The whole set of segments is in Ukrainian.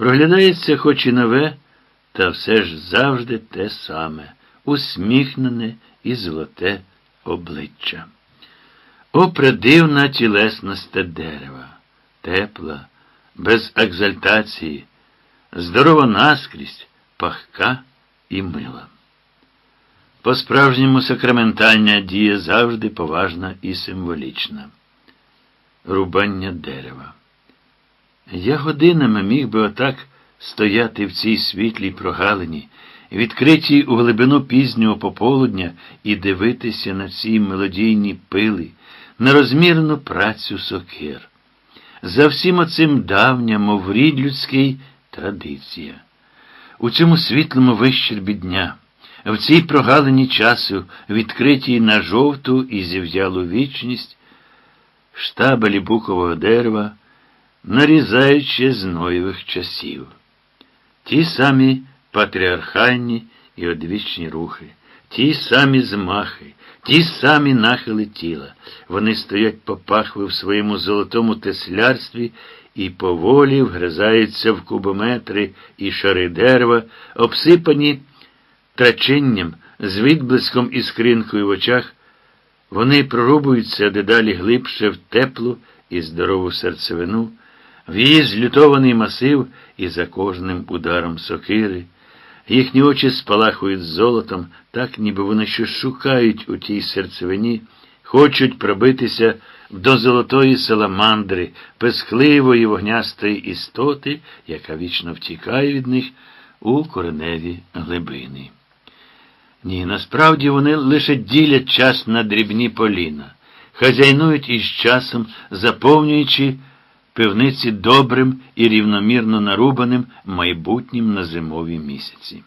Проглядається хоч і нове, та все ж завжди те саме, усміхнене і золоте обличчя. О, придивна тілесність дерева, тепла, без екзальтації, здорова наскрізь, пахка і мила. По-справжньому сакраментальна дія завжди поважна і символічна. Рубання дерева. Я годинами міг би отак стояти в цій світлій прогалині, відкритій у глибину пізнього пополудня і дивитися на ці мелодійні пили, на розмірну працю сокир. За всім оцим давня, мов рід людський, традиція. У цьому світлому вищербі дня, в цій прогалині часу, відкритій на жовту і зів'ялу вічність, штабелі букового дерева, нарізаючи з ноєвих часів. Ті самі патріархальні і одвічні рухи, ті самі змахи, ті самі нахили тіла. Вони стоять по пахви в своєму золотому теслярстві і поволі вгризаються в кубометри і шари дерева, обсипані траченням, з відблиском і скринкою в очах. Вони прорубуються дедалі глибше в теплу і здорову серцевину, в її злютований масив і за кожним ударом сокири. Їхні очі спалахують золотом, так ніби вони щось шукають у тій серцевині, хочуть пробитися до золотої саламандри, песхливої вогнястої істоти, яка вічно втікає від них у кореневі глибини. Ні, насправді вони лише ділять час на дрібні поліна, хазяйнують із часом, заповнюючи пивниці добрим і рівномірно нарубаним майбутнім на зимові місяці.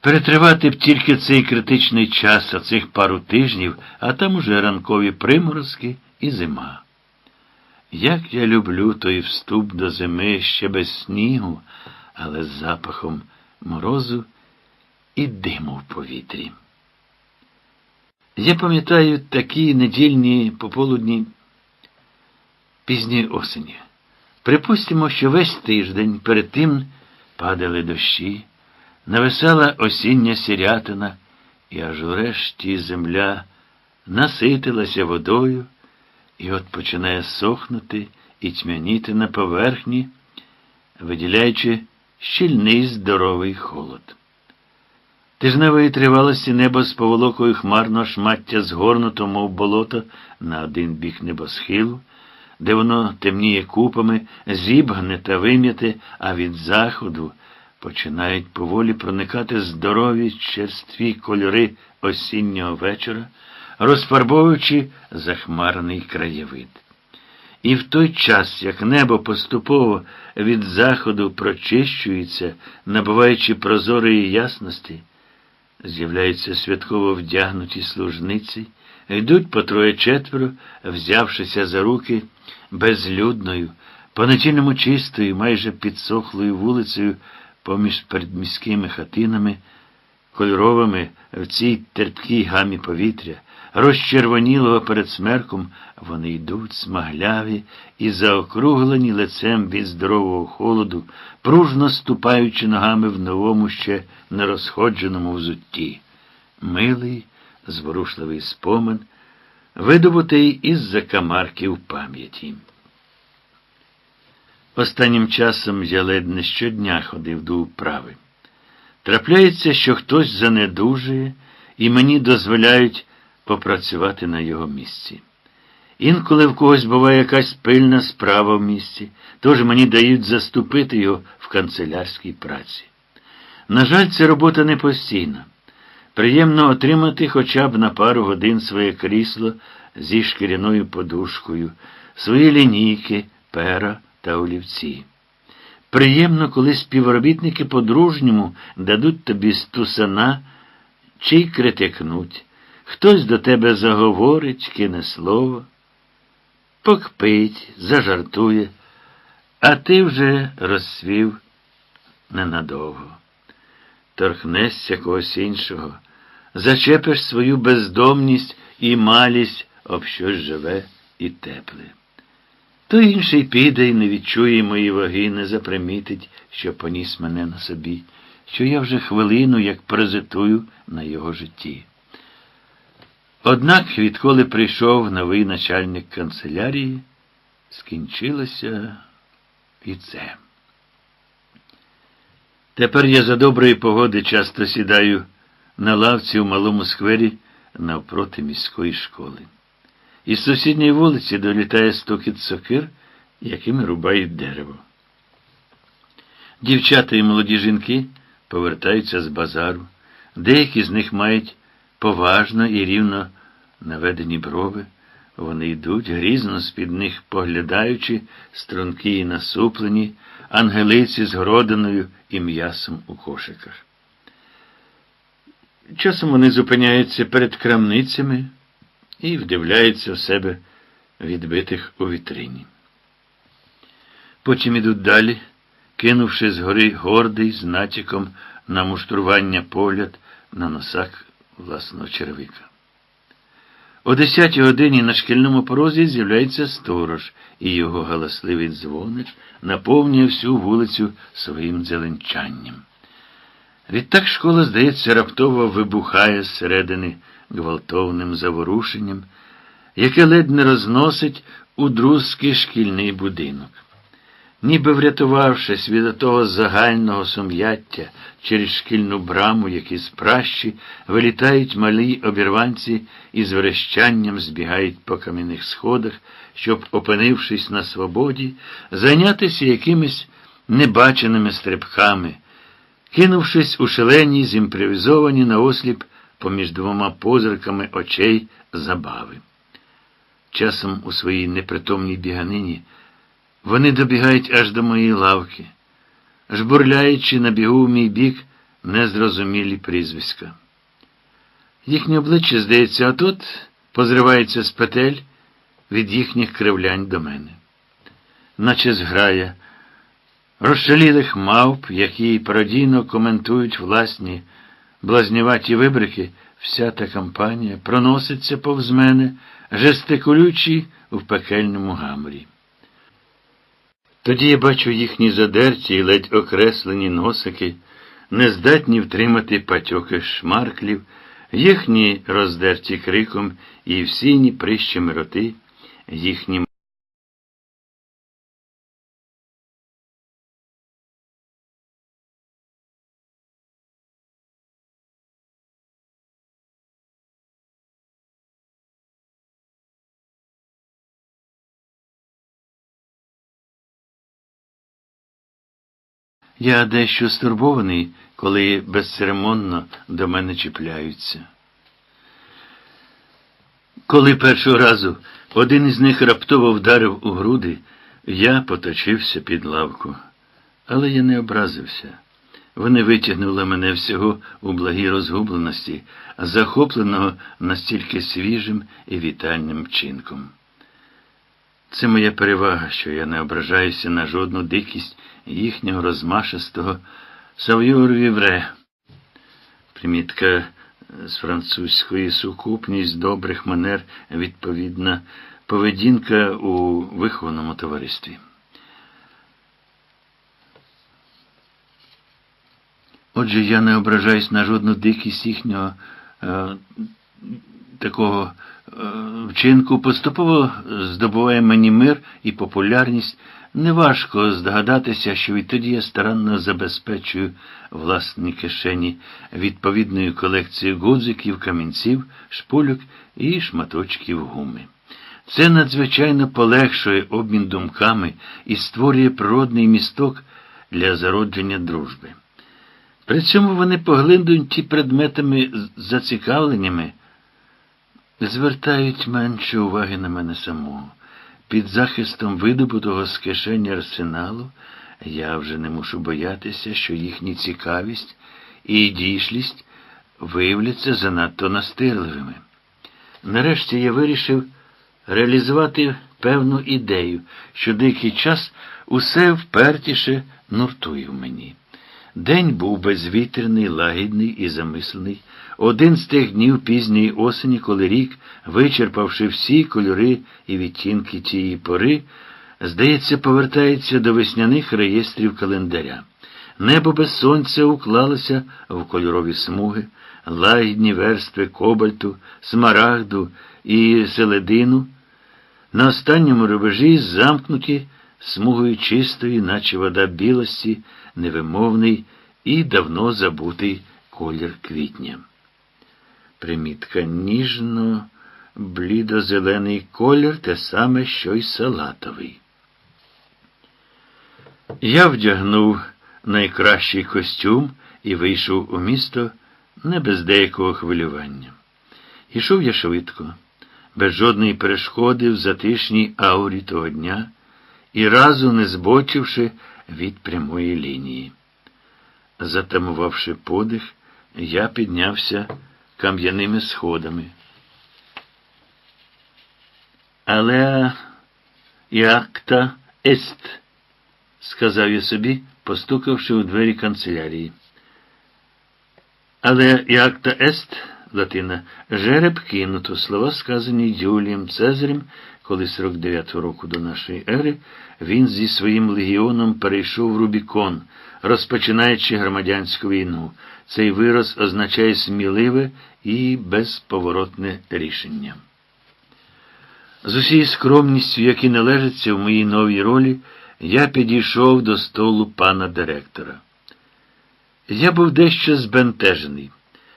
Перетривати б тільки цей критичний час, а цих пару тижнів, а там уже ранкові приморозки і зима. Як я люблю той вступ до зими ще без снігу, але з запахом морозу і диму в повітрі. Я пам'ятаю такі недільні пополудні пізньої осені. Припустимо, що весь тиждень перед тим падали дощі, нависала осіння сірятина, і аж урешті земля наситилася водою, і от починає сохнути і тьмяніти на поверхні, виділяючи щільний здоровий холод. Тижневої тривалості небо з поволокою хмарного шмаття згорнуто, мов болото, на один бік небосхилу, де воно темніє купами, зібгне та вим'яте, а від заходу починають поволі проникати здорові черстві кольори осіннього вечора, розфарбовуючи захмарений краєвид. І в той час, як небо поступово від заходу прочищується, набуваючи прозорої ясності, з'являються святково вдягнуті служниці, йдуть по троє четверо, взявшися за руки безлюдною, по чистою, майже підсохлою вулицею поміж передміськими хатинами, кольоровими в цій терпкій гамі повітря, розчервонілого перед смерком, вони йдуть смагляві і заокруглені лицем від здорового холоду, пружно ступаючи ногами в новому ще нерозходженому взутті. Милий, зворушливий спомин, видобутий із закамарків пам'яті. Останнім часом я ледь не щодня ходив до управи. Трапляється, що хтось занедужує, і мені дозволяють попрацювати на його місці. Інколи в когось буває якась пильна справа в місці, тож мені дають заступити його в канцелярській праці. На жаль, ця робота не постійна. Приємно отримати хоча б на пару годин своє крісло зі шкіряною подушкою, свої лінійки, пера та олівці. Приємно, коли співробітники по-дружньому дадуть тобі стусана чи й критикнуть. Хтось до тебе заговорить, кине слово, покпить, зажартує, а ти вже розсвів ненадовго. Торкнешся когось іншого, зачепиш свою бездомність і малість об щось живе і тепле. То інший піде і не відчує мої ваги, не запримітить, що поніс мене на собі, що я вже хвилину як паразитую на його житті. Однак, відколи прийшов новий начальник канцелярії, скінчилося і це. Тепер я за доброї погоди часто сідаю на лавці у малому сквері навпроти міської школи. Із сусідньої вулиці долітає стукіт сокир, якими рубають дерево. Дівчата і молоді жінки повертаються з базару, деякі з них мають поважно і рівно наведені брови. Вони йдуть, грізно з-під них поглядаючи, струнки і насуплені, ангелиці з городиною і м'ясом у кошиках. Часом вони зупиняються перед крамницями і вдивляються в себе відбитих у вітрині. Потім ідуть далі, кинувши згори гордий з натяком на муштрування погляд на носак власного червика. О десятій годині на шкільному порозі з'являється сторож, і його галасливий дзвоник наповнює всю вулицю своїм дзеленчанням. Відтак школа, здається, раптово вибухає зсередини гвалтовним заворушенням, яке ледь не розносить у друзький шкільний будинок. Ніби врятувавшись від того загального сум'яття через шкільну браму, які з пращі вилітають малі обірванці і з верещанням збігають по кам'яних сходах, щоб, опинившись на свободі, зайнятися якимись небаченими стрибками, кинувшись у шалені, зімпровізовані наосліп поміж двома позирками очей забави. Часом у своїй непритомній біганині вони добігають аж до моєї лавки, жбурляючи на бігу в мій бік незрозумілі прізвиська. Їхнє обличчя, здається, отут позривається з петель від їхніх кривлянь до мене, наче зграя, розшалілих мавп, які пародійно коментують власні блазніваті вибрики, вся та кампанія проноситься повз мене, жестикулючи в пекельному гаморі. Тоді я бачу їхні задерті і ледь окреслені носики, нездатні втримати патьоки шмарклів, їхні роздерті криком і всіні прищами роти, їхні Я дещо стурбований, коли безцеремонно до мене чіпляються. Коли першого разу один із них раптово вдарив у груди, я поточився під лавку. Але я не образився. Вони витягнули мене всього у благій розгубленості, захопленого настільки свіжим і вітальним вчинком. Це моя перевага, що я не ображаюся на жодну дикість їхнього розмашистого Сав'юр-Вівре. Примітка з французької сукупність добрих манер, відповідна поведінка у вихованому товаристві. Отже, я не ображаюсь на жодну дикість їхнього е, такого е, вчинку, поступово здобуває мені мир і популярність. Неважко здогадатися, що відтоді я старанно забезпечую власні кишені відповідною колекцією гудзиків, камінців, шпульок і шматочків гуми. Це надзвичайно полегшує обмін думками і створює природний місток для зародження дружби. При цьому вони поглиндують предметами зацікавленнями, звертають менше уваги на мене самого. Під захистом видобутого з кишені арсеналу я вже не мушу боятися, що їхні цікавість і дійшлість виявляться занадто настирливими. Нарешті я вирішив реалізувати певну ідею, що деякий час усе впертіше нуртує в мені. День був безвітряний, лагідний і замислений. Один з тих днів пізньої осені, коли рік, вичерпавши всі кольори і відтінки тієї пори, Здається, повертається до весняних реєстрів календаря. Небо без сонця уклалося в кольорові смуги, лагідні верстви кобальту, смарагду і селедину. На останньому рубежі замкнуті смугою чистої, наче вода білості, невимовний і давно забутий колір квітня. Примітка ніжно, блідо-зелений колір те саме, що й салатовий. Я вдягнув найкращий костюм і вийшов у місто не без деякого хвилювання. Ішов я швидко, без жодної перешкоди в затишній аурі того дня і разу не збочивши від прямої лінії. Затамувавши подих, я піднявся кам'яними сходами. Але якта ест, сказав я собі, постукавши у двері канцелярії. Але якта ест, латина, жереб кинуто, слова сказані Юлієм Цезарем, коли 49-го року до нашої ери він зі своїм легіоном перейшов Рубікон, розпочинаючи громадянську війну. Цей вираз означає сміливе і безповоротне рішення. З усією скромністю, які належаться в моїй новій ролі, я підійшов до столу пана директора. Я був дещо збентежений.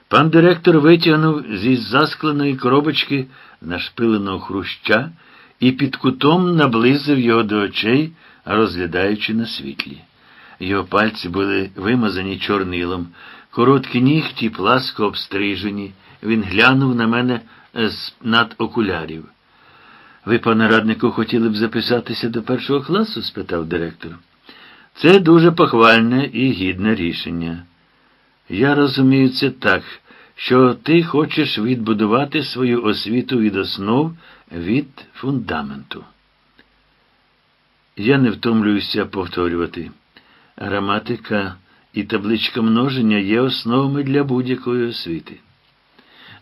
Пан директор витягнув зі заскленої коробочки нашпиленого хруща і під кутом наблизив його до очей, розглядаючи на світлі. Його пальці були вимазані чорнилом, короткі нігті пласко обстрижені. Він глянув на мене з над окулярів. Ви, пане раднику, хотіли б записатися до першого класу? спитав директор. Це дуже похвальне і гідне рішення. Я розумію це так, що ти хочеш відбудувати свою освіту від основ від фундаменту. Я не втомлююся повторювати. Граматика і табличка множення є основами для будь-якої освіти.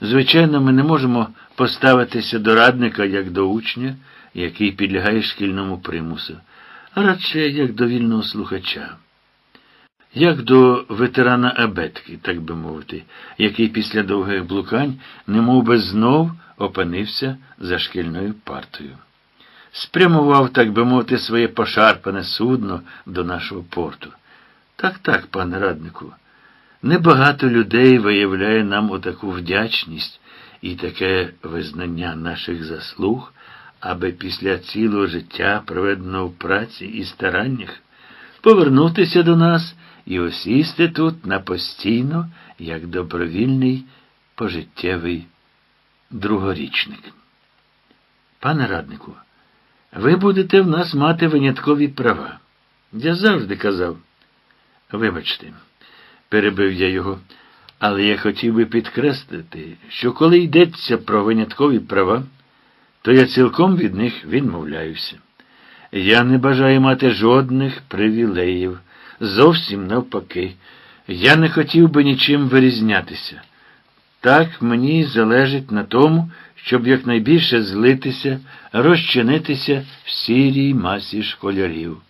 Звичайно, ми не можемо поставитися до радника як до учня, який підлягає шкільному примусу, а радше як до вільного слухача, як до ветерана абетки, так би мовити, який після довгих блукань немов би знов опинився за шкільною партою. Спрямував, так би мовити, своє пошарпане судно до нашого порту. Так, так, пане раднику. Небагато людей виявляє нам отаку вдячність і таке визнання наших заслуг, аби після цілого життя, проведеного в праці і стараннях, повернутися до нас і осісти тут на постійно, як добровільний пожиттєвий другорічник. Пане раднику, ви будете в нас мати виняткові права. Я завжди казав. Вибачте перебив я його. Але я хотів би підкреслити, що коли йдеться про виняткові права, то я цілком від них відмовляюся. Я не бажаю мати жодних привілеїв, зовсім навпаки. Я не хотів би нічим вирізнятися. Так мені залежить на тому, щоб якнайбільше злитися, розчинитися в сірій масі школярів.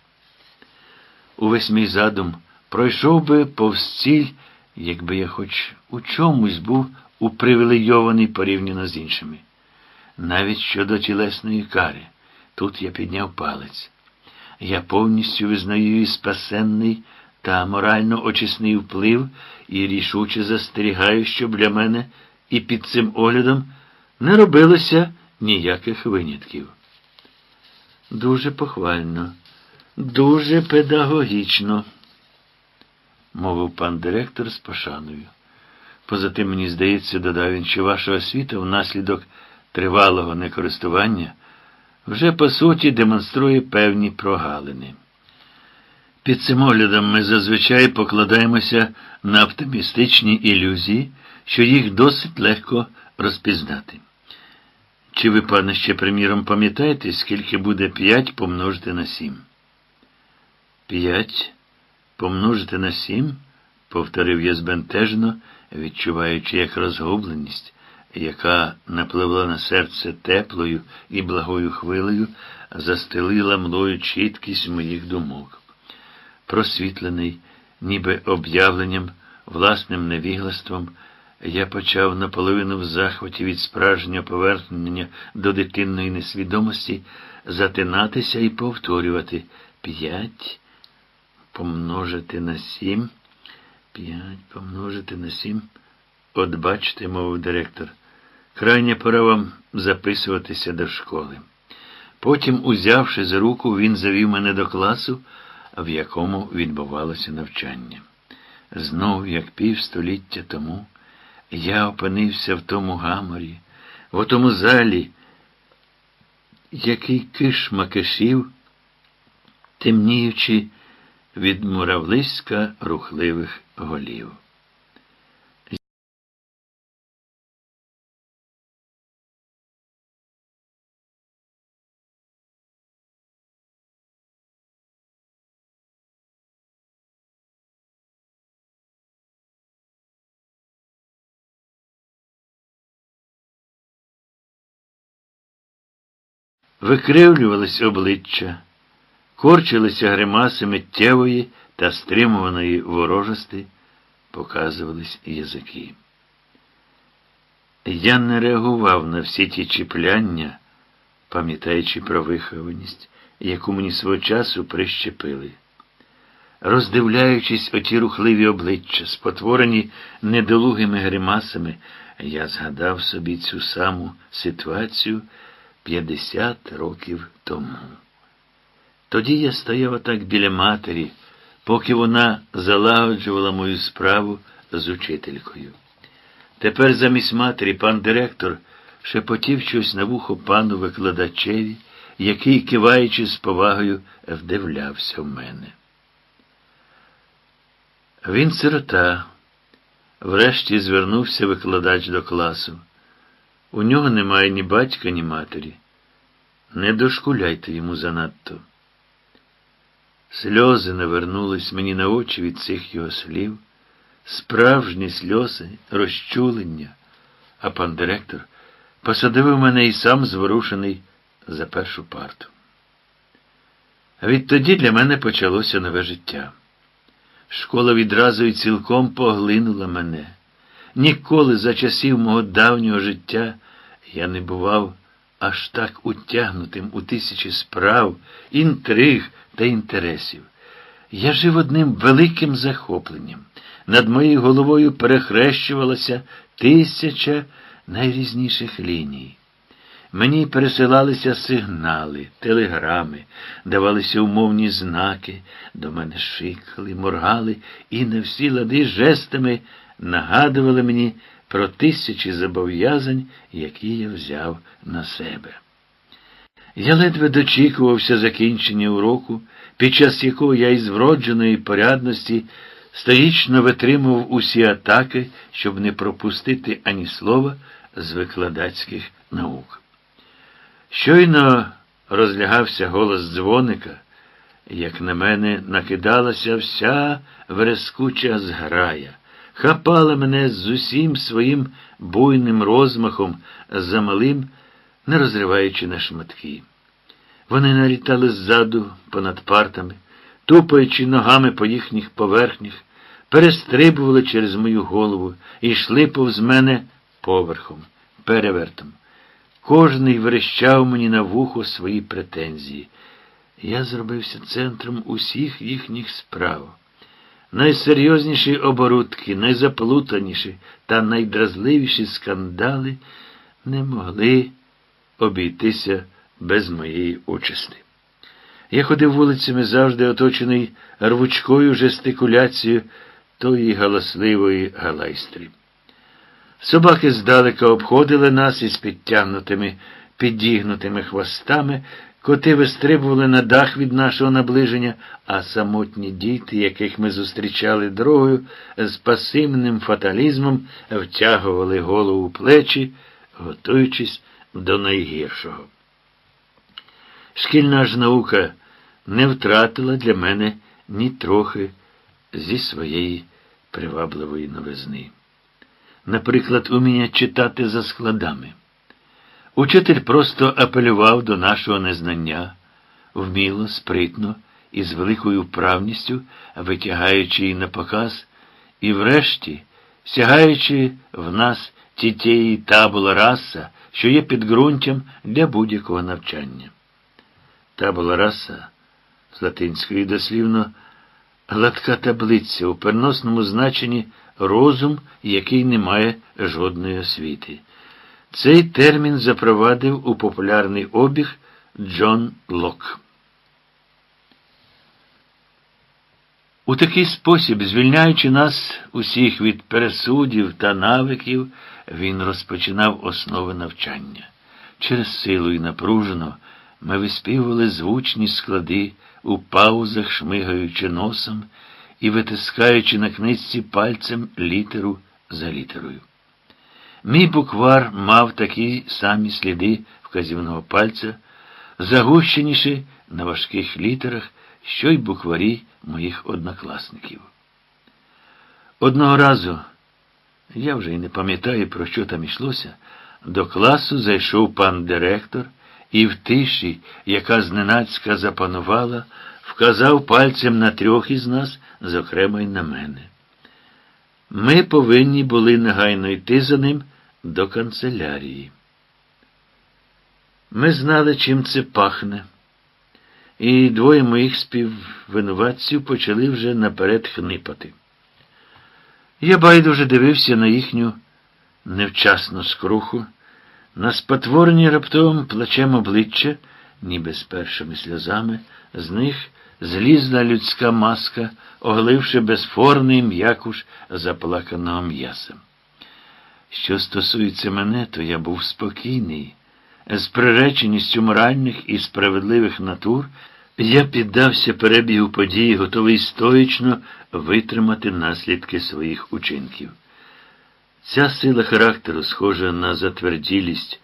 Увесь мій задум пройшов би повз ціль, якби я хоч у чомусь був упривілейований порівняно з іншими. Навіть щодо тілесної кари, тут я підняв палець. Я повністю визнаю і спасенний та морально очисний вплив і рішуче застерігаю, щоб для мене і під цим оглядом не робилося ніяких винятків. Дуже похвально, дуже педагогічно мовив пан директор з пошаною. Поза тим, мені здається, додав він, що ваша освіта внаслідок тривалого некористування вже по суті демонструє певні прогалини. Під цим оглядом ми зазвичай покладаємося на оптимістичні ілюзії, що їх досить легко розпізнати. Чи ви, пане, ще, приміром, пам'ятаєте, скільки буде 5 помножити на 7? 5 Помножити на сім, повторив я збентежно, відчуваючи, як розгубленість, яка напливла на серце теплою і благою хвилею, застелила млою чіткість моїх думок. Просвітлений, ніби об'явленням, власним невіглаством, я почав наполовину в захваті від справжнього повернення до дитинної несвідомості затинатися і повторювати п'ять помножити на сім. П'ять помножити на сім. От бачите, мовив директор, крайня пора вам записуватися до школи. Потім, узявши за руку, він завів мене до класу, в якому відбувалося навчання. Знов, як півстоліття тому, я опинився в тому гаморі, в тому залі, який кишма кишів, темніючи від муравлиська рухливих голів. Викривлювались обличчя, корчилися гримаси миттєвої та стримуваної ворожості, показувались язики. Я не реагував на всі ті чіпляння, пам'ятаючи про вихованість, яку мені свого часу прищепили. Роздивляючись оті рухливі обличчя, спотворені недолугими гримасами, я згадав собі цю саму ситуацію 50 років тому. Тоді я стояв отак біля матері, поки вона залагоджувала мою справу з учителькою. Тепер замість матері пан директор шепотів щось на вухо пану викладачеві, який, киваючи з повагою, вдивлявся в мене. Він сирота. Врешті звернувся викладач до класу. У нього немає ні батька, ні матері. Не дошкуляйте йому занадто. Сльози навернулись мені на очі від цих його слів, справжні сльози, розчулення, а пан директор посадив мене і сам зворушений за першу парту. Відтоді для мене почалося нове життя. Школа відразу і цілком поглинула мене. Ніколи за часів мого давнього життя я не бував аж так утягнутим у тисячі справ, інтриг та інтересів. Я жив одним великим захопленням. Над моєю головою перехрещувалася тисяча найрізніших ліній. Мені пересилалися сигнали, телеграми, давалися умовні знаки, до мене шикали, моргали і на всі лади жестами нагадували мені про тисячі зобов'язань, які я взяв на себе. Я ледве дочікувався закінчення уроку, під час якого я із вродженої порядності стоїчно витримував усі атаки, щоб не пропустити ані слова з викладацьких наук. Щойно розлягався голос дзвоника, як на мене накидалася вся верескуча зграя хапала мене з усім своїм буйним розмахом замалим, не розриваючи на шматки. Вони налітали ззаду понад партами, тупаючи ногами по їхніх поверхнях, перестрибували через мою голову і йшли повз мене поверхом, перевертом. Кожний верещав мені на вухо свої претензії. Я зробився центром усіх їхніх справ. Найсерйозніші оборудки, найзаплутаніші та найдразливіші скандали не могли обійтися без моєї участі. Я ходив вулицями завжди оточений рвучкою жестикуляцією тої галасливої галайстрі. Собаки здалека обходили нас із підтягнутими, підігнутими хвостами, Коти вистрибували на дах від нашого наближення, а самотні діти, яких ми зустрічали дорогою, з пасивним фаталізмом втягували голову плечі, готуючись до найгіршого. Шкільна ж наука не втратила для мене ні трохи зі своєї привабливої новизни. наприклад, уміння читати за складами. Учитель просто апелював до нашого незнання, вміло, спритно і з великою вправністю, витягаючи її на показ, і врешті, сягаючи в нас тітєї табула раса, що є підґрунтям для будь-якого навчання. Табула раса з латинської дослівно гладка таблиця у переносному значенні розум, який не має жодної освіти. Цей термін запровадив у популярний обіг Джон Лок. У такий спосіб, звільняючи нас усіх від пересудів та навиків, він розпочинав основи навчання. Через силу і напружено ми виспівували звучні склади, у паузах шмигаючи носом і витискаючи на книжці пальцем літеру за літерою. Мій буквар мав такі самі сліди вказівного пальця, загущеніші на важких літерах, що й букварі моїх однокласників. Одного разу, я вже й не пам'ятаю, про що там йшлося, до класу зайшов пан директор і в тиші, яка зненацька запанувала, вказав пальцем на трьох із нас, зокрема й на мене. Ми повинні були негайно йти за ним до канцелярії. Ми знали, чим це пахне, і двоє моїх співвинуватців почали вже наперед хнипати. Я байдуже дивився на їхню невчасну скруху, на спотворені раптовим плачем обличчя, ніби з першими сльозами, з них злізла людська маска, оголивши безформний м'якуш заплаканого м'яса. Що стосується мене, то я був спокійний. З приреченістю моральних і справедливих натур я піддався перебігу подій, готовий стоїчно витримати наслідки своїх учинків. Ця сила характеру, схожа на затверділість,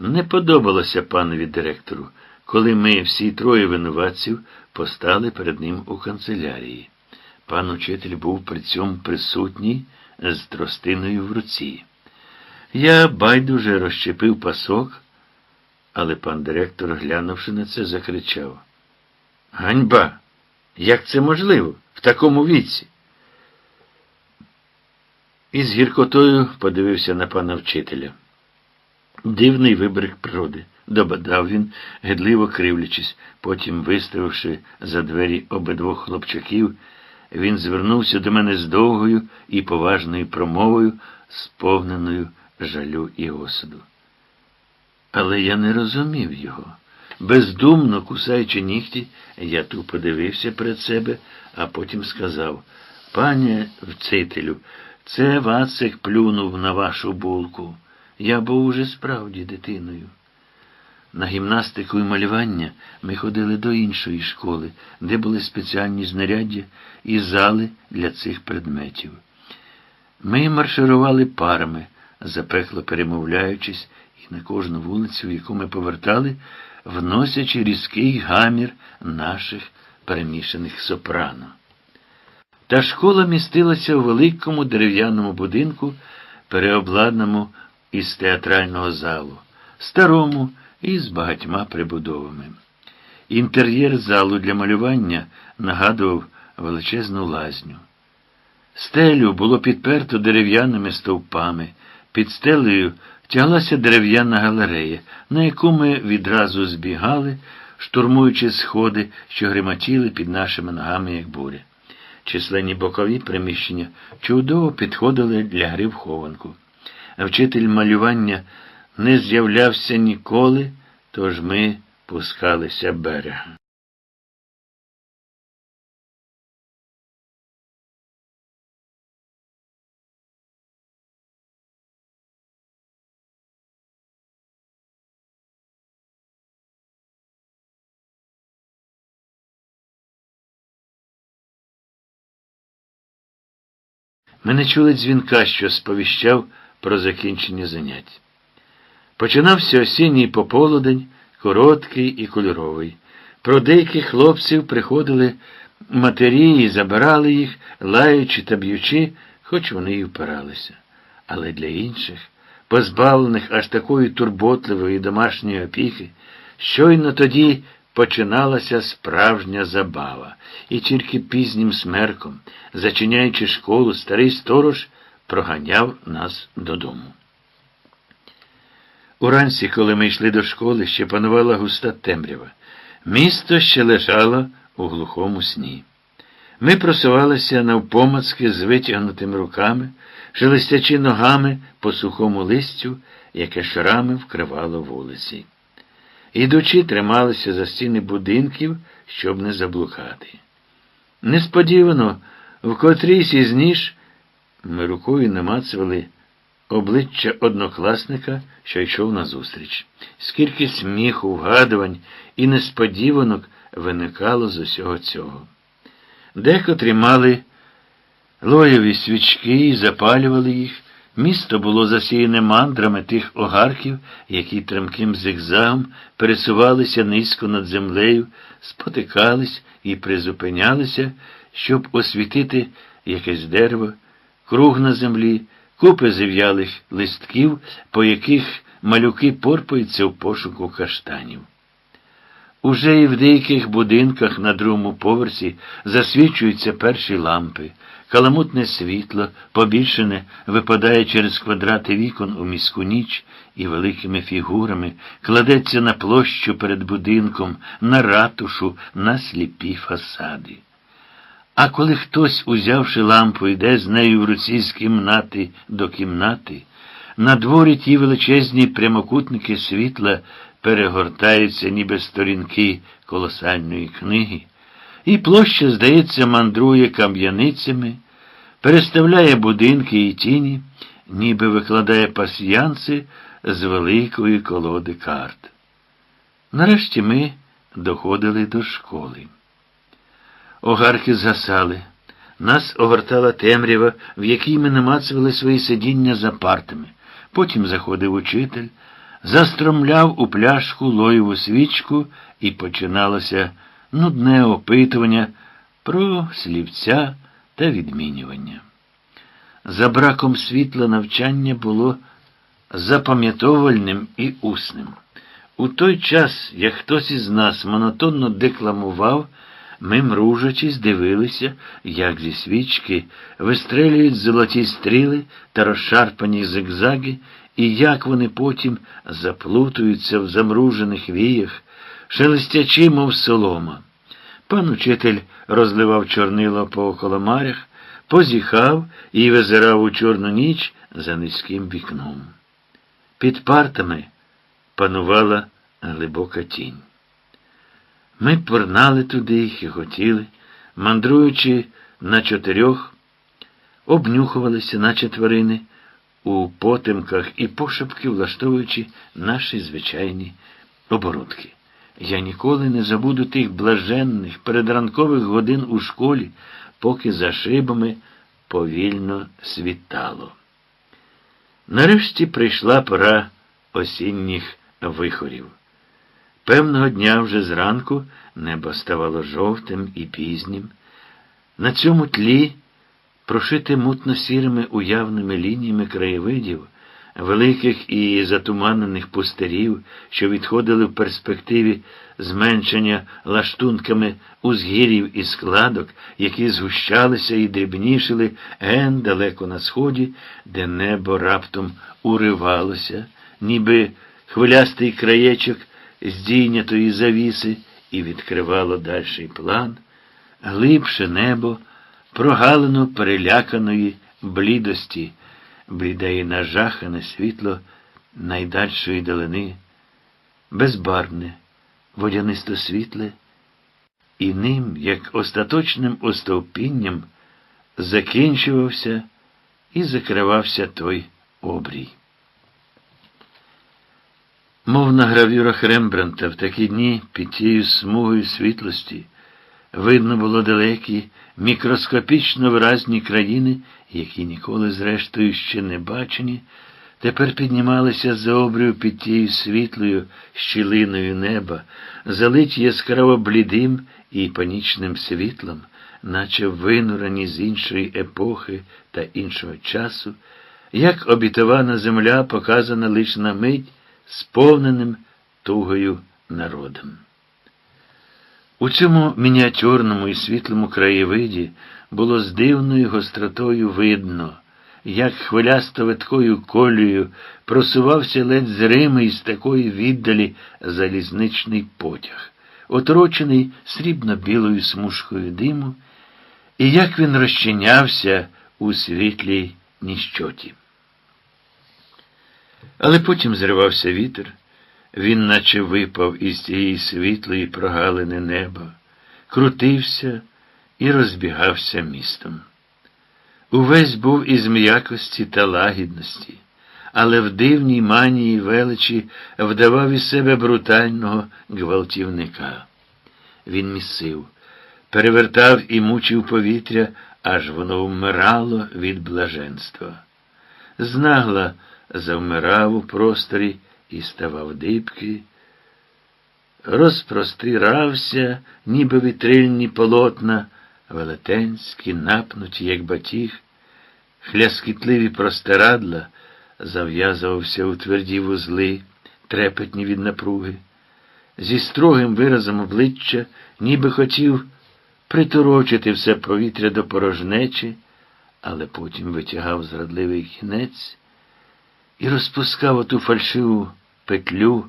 не подобалася панові директору, коли ми, всі троє винуватців, постали перед ним у канцелярії. Пан учитель був при цьому присутній з тростиною в руці. Я байдуже розщепив пасок, але пан директор, глянувши на це, закричав. Ганьба! Як це можливо в такому віці? І з гіркотою подивився на пана вчителя. Дивний вибрик природи, добадав він, гидливо кривлячись, потім, виставивши за двері обидвох хлопчаків, він звернувся до мене з довгою і поважною промовою, сповненою жалю і осуду. Але я не розумів його. Бездумно кусаючи нігті, я тупо дивився перед себе, а потім сказав Пане вцителю, це Вацик плюнув на вашу булку. Я був уже справді дитиною. На гімнастику і малювання ми ходили до іншої школи, де були спеціальні знаряддя і зали для цих предметів. Ми марширували парами, запекло перемовляючись, і на кожну вулицю, яку ми повертали, вносячи різкий гамір наших перемішаних сопрано. Та школа містилася у великому дерев'яному будинку, переобладнаному із театрального залу, старому і з багатьма прибудовами. Інтер'єр залу для малювання нагадував величезну лазню. Стелю було підперто дерев'яними стовпами, під стелею тяглася дерев'яна галерея, на яку ми відразу збігали, штурмуючи сходи, що гриматіли під нашими ногами, як буря. Численні бокові приміщення чудово підходили для гри в хованку. Вчитель малювання не з'являвся ніколи, тож ми пускалися берега. Ми не чули дзвінка, що сповіщав про закінчення занять. Починався осінній пополудень, короткий і кольоровий. Про деяких хлопців приходили матері і забирали їх, лаючи та б'ючи, хоч вони й впиралися. Але для інших, позбавлених аж такої турботливої домашньої опіки, щойно тоді починалася справжня забава, і тільки пізнім смерком, зачиняючи школу, старий сторож проганяв нас додому. Уранці, коли ми йшли до школи, ще панувала густа темрява. Місто ще лежало у глухому сні. Ми просувалися навпомацки з витягнутими руками, шелестячи ногами по сухому листю, яке шарами вкривало вулиці. Ідучи, трималися за стіни будинків, щоб не заблукати. Несподівано, в котрійсь із ніж ми рукою намацували обличчя однокласника, що йшов назустріч. Скільки сміху, вгадувань і несподіванок виникало з усього цього. Декотрі мали лоєві свічки і запалювали їх. Місто було засіяне мандрами тих огарків, які тремким зигзагом пересувалися низько над землею, спотикались і призупинялися, щоб освітити якесь дерево, круг на землі, купи зів'ялих листків, по яких малюки порпаються в пошуку каштанів. Уже і в деяких будинках на другому поверсі засвічуються перші лампи, каламутне світло, побільшене, випадає через квадрати вікон у міську ніч і великими фігурами кладеться на площу перед будинком, на ратушу, на сліпі фасади. А коли хтось, узявши лампу, йде з нею в руці з кімнати до кімнати, на дворі ті величезні прямокутники світла перегортаються, ніби сторінки колосальної книги, і площа, здається, мандрує кам'яницями, переставляє будинки і тіні, ніби викладає пасьянси з великої колоди карт. Нарешті ми доходили до школи. Огарки згасали. Нас огортала темрява, в якій ми намацували свої сидіння за партами. Потім заходив учитель, застромляв у пляшку лоєву свічку і починалося нудне опитування про слівця та відмінювання. За браком світла навчання було запам'ятовувальним і усним. У той час, як хтось із нас монотонно декламував, ми, мружачись, дивилися, як зі свічки вистрелюють золоті стріли та розшарпані зигзаги, і як вони потім заплутуються в замружених віях, шелестячи, мов солома. Пан учитель розливав чорнило по околомарях, позіхав і визирав у чорну ніч за низьким вікном. Під партами панувала глибока тінь. Ми порнали туди і хихотіли, мандруючи на чотирьох, обнюхувалися, наче тварини, у потемках і пошепки влаштовуючи наші звичайні оборудки. Я ніколи не забуду тих блаженних передранкових годин у школі, поки за шибами повільно світало. Нарешті прийшла пора осінніх вихорів. Певного дня вже зранку небо ставало жовтим і пізнім. На цьому тлі, прошите мутно сірими уявними лініями краєвидів, великих і затуманених пустирів, що відходили в перспективі зменшення лаштунками узгірів і складок, які згущалися і дрібнішили ген далеко на сході, де небо раптом уривалося, ніби хвилястий краєчок здійнятої завіси і відкривало дальший план, глибше небо, прогалено переляканої блідості, бліде нажахане світло найдальшої долини, безбарвне, водянисто світле, і ним, як остаточним остовпінням, закінчувався і закривався той обрій. Мов на гравюрах Рембранта в такі дні під тією смугою світлості видно було далекі, мікроскопічно виразні країни, які ніколи, зрештою, ще не бачені, тепер піднімалися за обрію під тією світлою щілиною неба, залиті яскраво блідим і панічним світлом, наче винурені з іншої епохи та іншого часу, як обітована земля показана лише на мить сповненим тугою народом. У цьому мініатюрному і світлому краєвиді було з дивною гостротою видно, як хвилясто веткою колею просувався ледь зримий з такої віддалі залізничний потяг, оторочений срібно-білою смужкою диму, і як він розчинявся у світлій ніщоті. Але потім зривався вітер, він наче випав із цієї світлої прогалини неба, крутився і розбігався містом. Увесь був із м'якості та лагідності, але в дивній манії величі вдавав із себе брутального гвалтівника. Він місив, перевертав і мучив повітря, аж воно вмирало від блаженства. Знагла завмирав у просторі і ставав дибки, розпростирався, ніби вітрильні полотна, велетенські, напнуті, як батіг, хляскітливі простирадла, зав'язувався у тверді вузли, трепетні від напруги, зі строгим виразом обличчя, ніби хотів приторочити все повітря до порожнечі, але потім витягав зрадливий кінець і розпускав оту фальшиву петлю,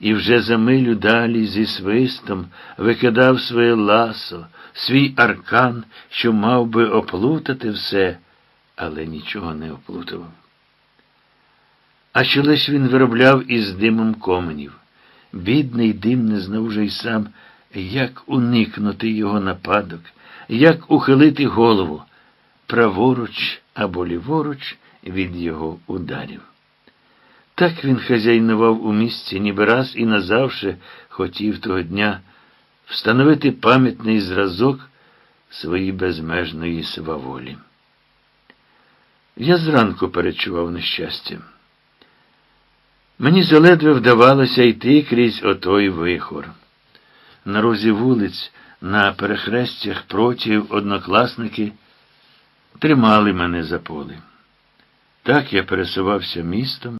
і вже за милю далі зі свистом викидав своє ласо, свій аркан, що мав би оплутати все, але нічого не оплутував. А що лиш він виробляв із димом коменів. Бідний дим не знав вже й сам, як уникнути його нападок, як ухилити голову праворуч або ліворуч від його ударів. Так він хазяйнував у місці, ніби раз і назавше хотів того дня встановити пам'ятний зразок своїй безмежної сваволі. Я зранку перечував нещастя. Мені заледве вдавалося йти крізь отой вихор. На розі вулиць, на перехрестях протів однокласники тримали мене за поле. Так я пересувався містом.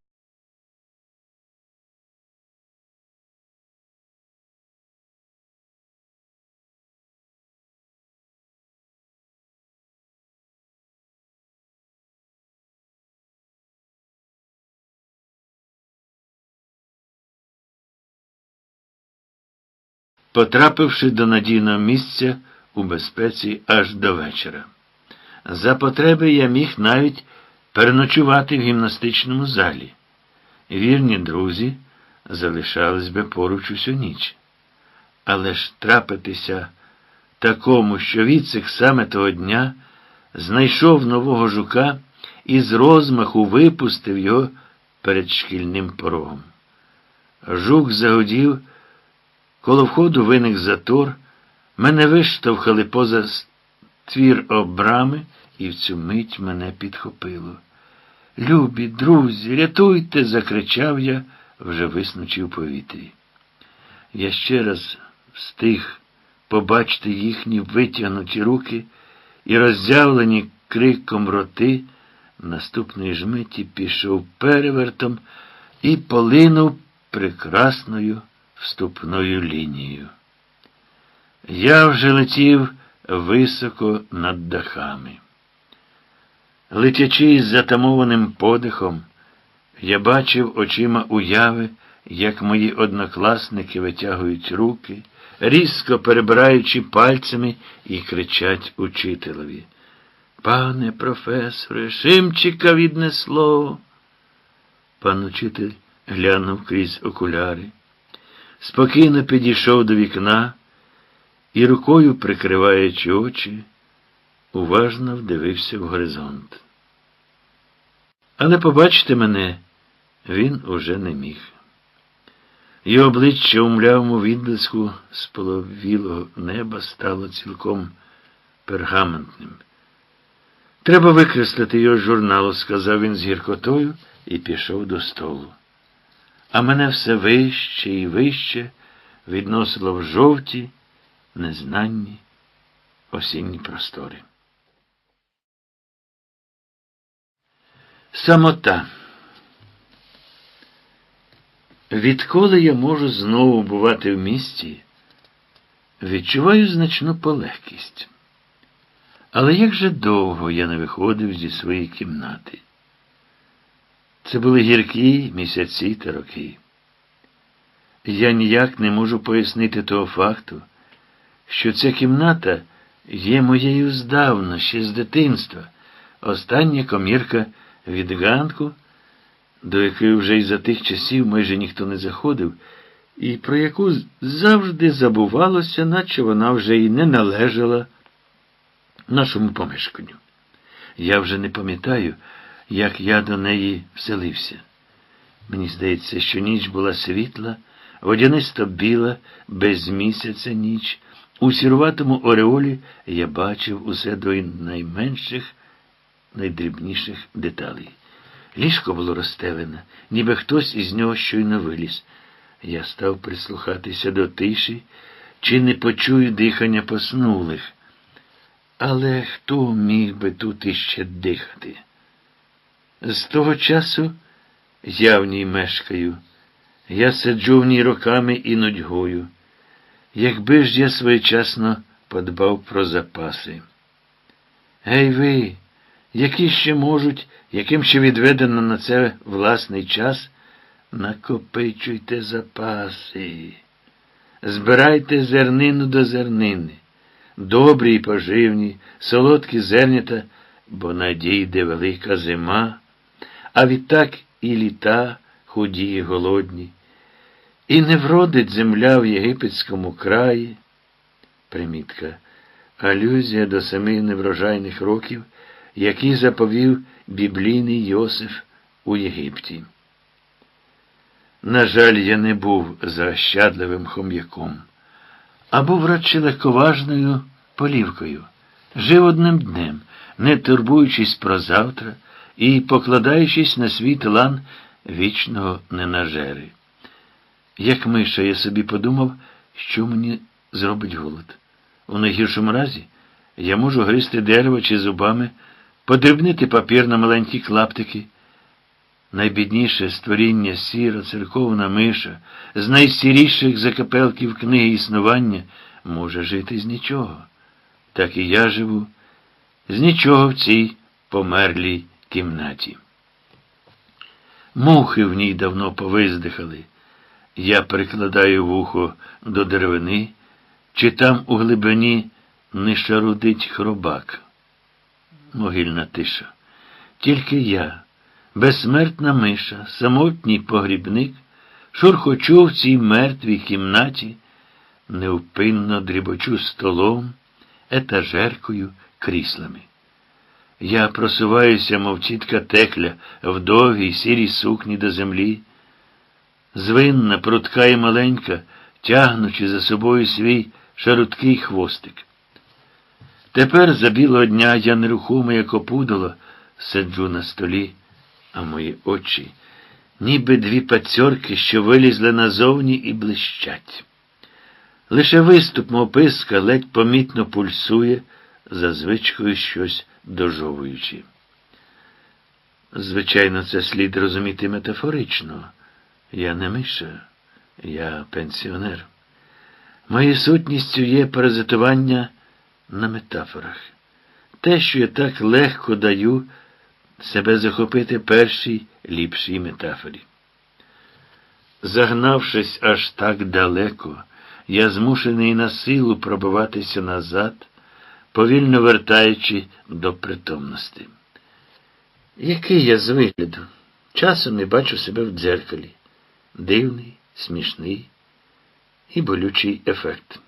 Потрапивши до надійного місця у безпеці аж до вечора. За потреби я міг навіть переночувати в гімнастичному залі. Вірні друзі залишались би поруч усю ніч. Але ж трапитися такому, що Віцик саме того дня знайшов нового жука і з розмаху випустив його перед шкільним порогом. Жук загодів. Коло входу виник затор, мене виштовхали поза твір обрами, і в цю мить мене підхопило. Любі, друзі, рятуйте, закричав я, вже виснучи в повітрі. Я ще раз встиг побачити їхні витягнуті руки і роззявлені криком роти, наступної ж миті пішов перевертом і полинув прекрасною вступною лінією. Я вже летів високо над дахами. Летячи з затамованим подихом, я бачив очима уяви, як мої однокласники витягують руки, різко перебираючи пальцями і кричать учителеві. Пане професоре, Шимчика віднесло. Пан учитель глянув крізь окуляри спокійно підійшов до вікна і, рукою прикриваючи очі, уважно вдивився в горизонт. Але побачити мене він уже не міг. Його обличчя у млявому відблиску з половілого неба стало цілком пергаментним. Треба викреслити його з журналу, сказав він з гіркотою і пішов до столу а мене все вище і вище відносило в жовті, незнанні осінні простори. Самота. Відколи я можу знову бувати в місті, відчуваю значну полегкість. Але як же довго я не виходив зі своєї кімнати? Це були гіркі місяці та роки. Я ніяк не можу пояснити того факту, що ця кімната є моєю здавна, ще з дитинства, остання комірка від ганку, до якої вже й за тих часів майже ніхто не заходив, і про яку завжди забувалося, наче вона вже й не належала нашому помешканню. Я вже не пам'ятаю, як я до неї вселився. Мені здається, що ніч була світла, водянисто біла, без місяця ніч. У сіруватому ореолі я бачив усе до найменших, найдрібніших деталей. Ліжко було розстелене, ніби хтось із нього щойно виліз. Я став прислухатися до тиші, чи не почую дихання поснулих. Але хто міг би тут іще дихати? З того часу я в ній мешкаю, я сиджу в ній роками і нудьгою. Якби ж я своєчасно подбав про запаси. Гей ви, які ще можуть, яким ще відведено на це власний час, накопичуйте запаси, збирайте зернину до зернини, добрі й поживні, солодкі зернята, бо надійде велика зима, а відтак і літа худі голодні. І не вродить земля в єгипетському краї. Примітка. Алюзія до семи неврожайних років, які заповів біблійний Йосиф у Єгипті. На жаль, я не був заощадливим хом'яком, а був радше легковажною полівкою, жив одним днем, не турбуючись про завтра і покладаючись на свій талан вічного ненажери. Як миша, я собі подумав, що мені зробить голод. У найгіршому разі я можу гризти дерево чи зубами, подрібнити папір на маленькі клаптики. Найбідніше створіння сіра, церковна миша, з найсіріших закапелків книги існування може жити з нічого. Так і я живу, з нічого в цій померлій кімнаті. Мухи в ній давно повиздихали. Я прикладаю вухо до деревини, чи там у глибині не шарудить хробак. Могильна тиша. Тільки я, безсмертна миша, самотній погрібник, шурхочу в цій мертвій кімнаті, невпинно дрібочу столом, етажеркою, кріслами. Я просуваюся, мов тітка текля, в довгій сірій сукні до землі. Звинна, прутка і маленька, тягнучи за собою свій шаруткий хвостик. Тепер за білого дня я нерухомо, як опудало, сиджу на столі, а мої очі, ніби дві пацьорки, що вилізли назовні і блищать. Лише виступ мов писка ледь помітно пульсує, за звичкою щось дожовуючи. Звичайно, це слід розуміти метафорично. Я не миша, я пенсіонер. Моєю сутністю є паразитування на метафорах. Те, що я так легко даю себе захопити першій ліпшій метафорі. Загнавшись аж так далеко, я змушений на силу пробиватися назад, повільно вертаючи до притомності. Який я з вигляду? Часом не бачу себе в дзеркалі. Дивний, смішний і болючий ефект.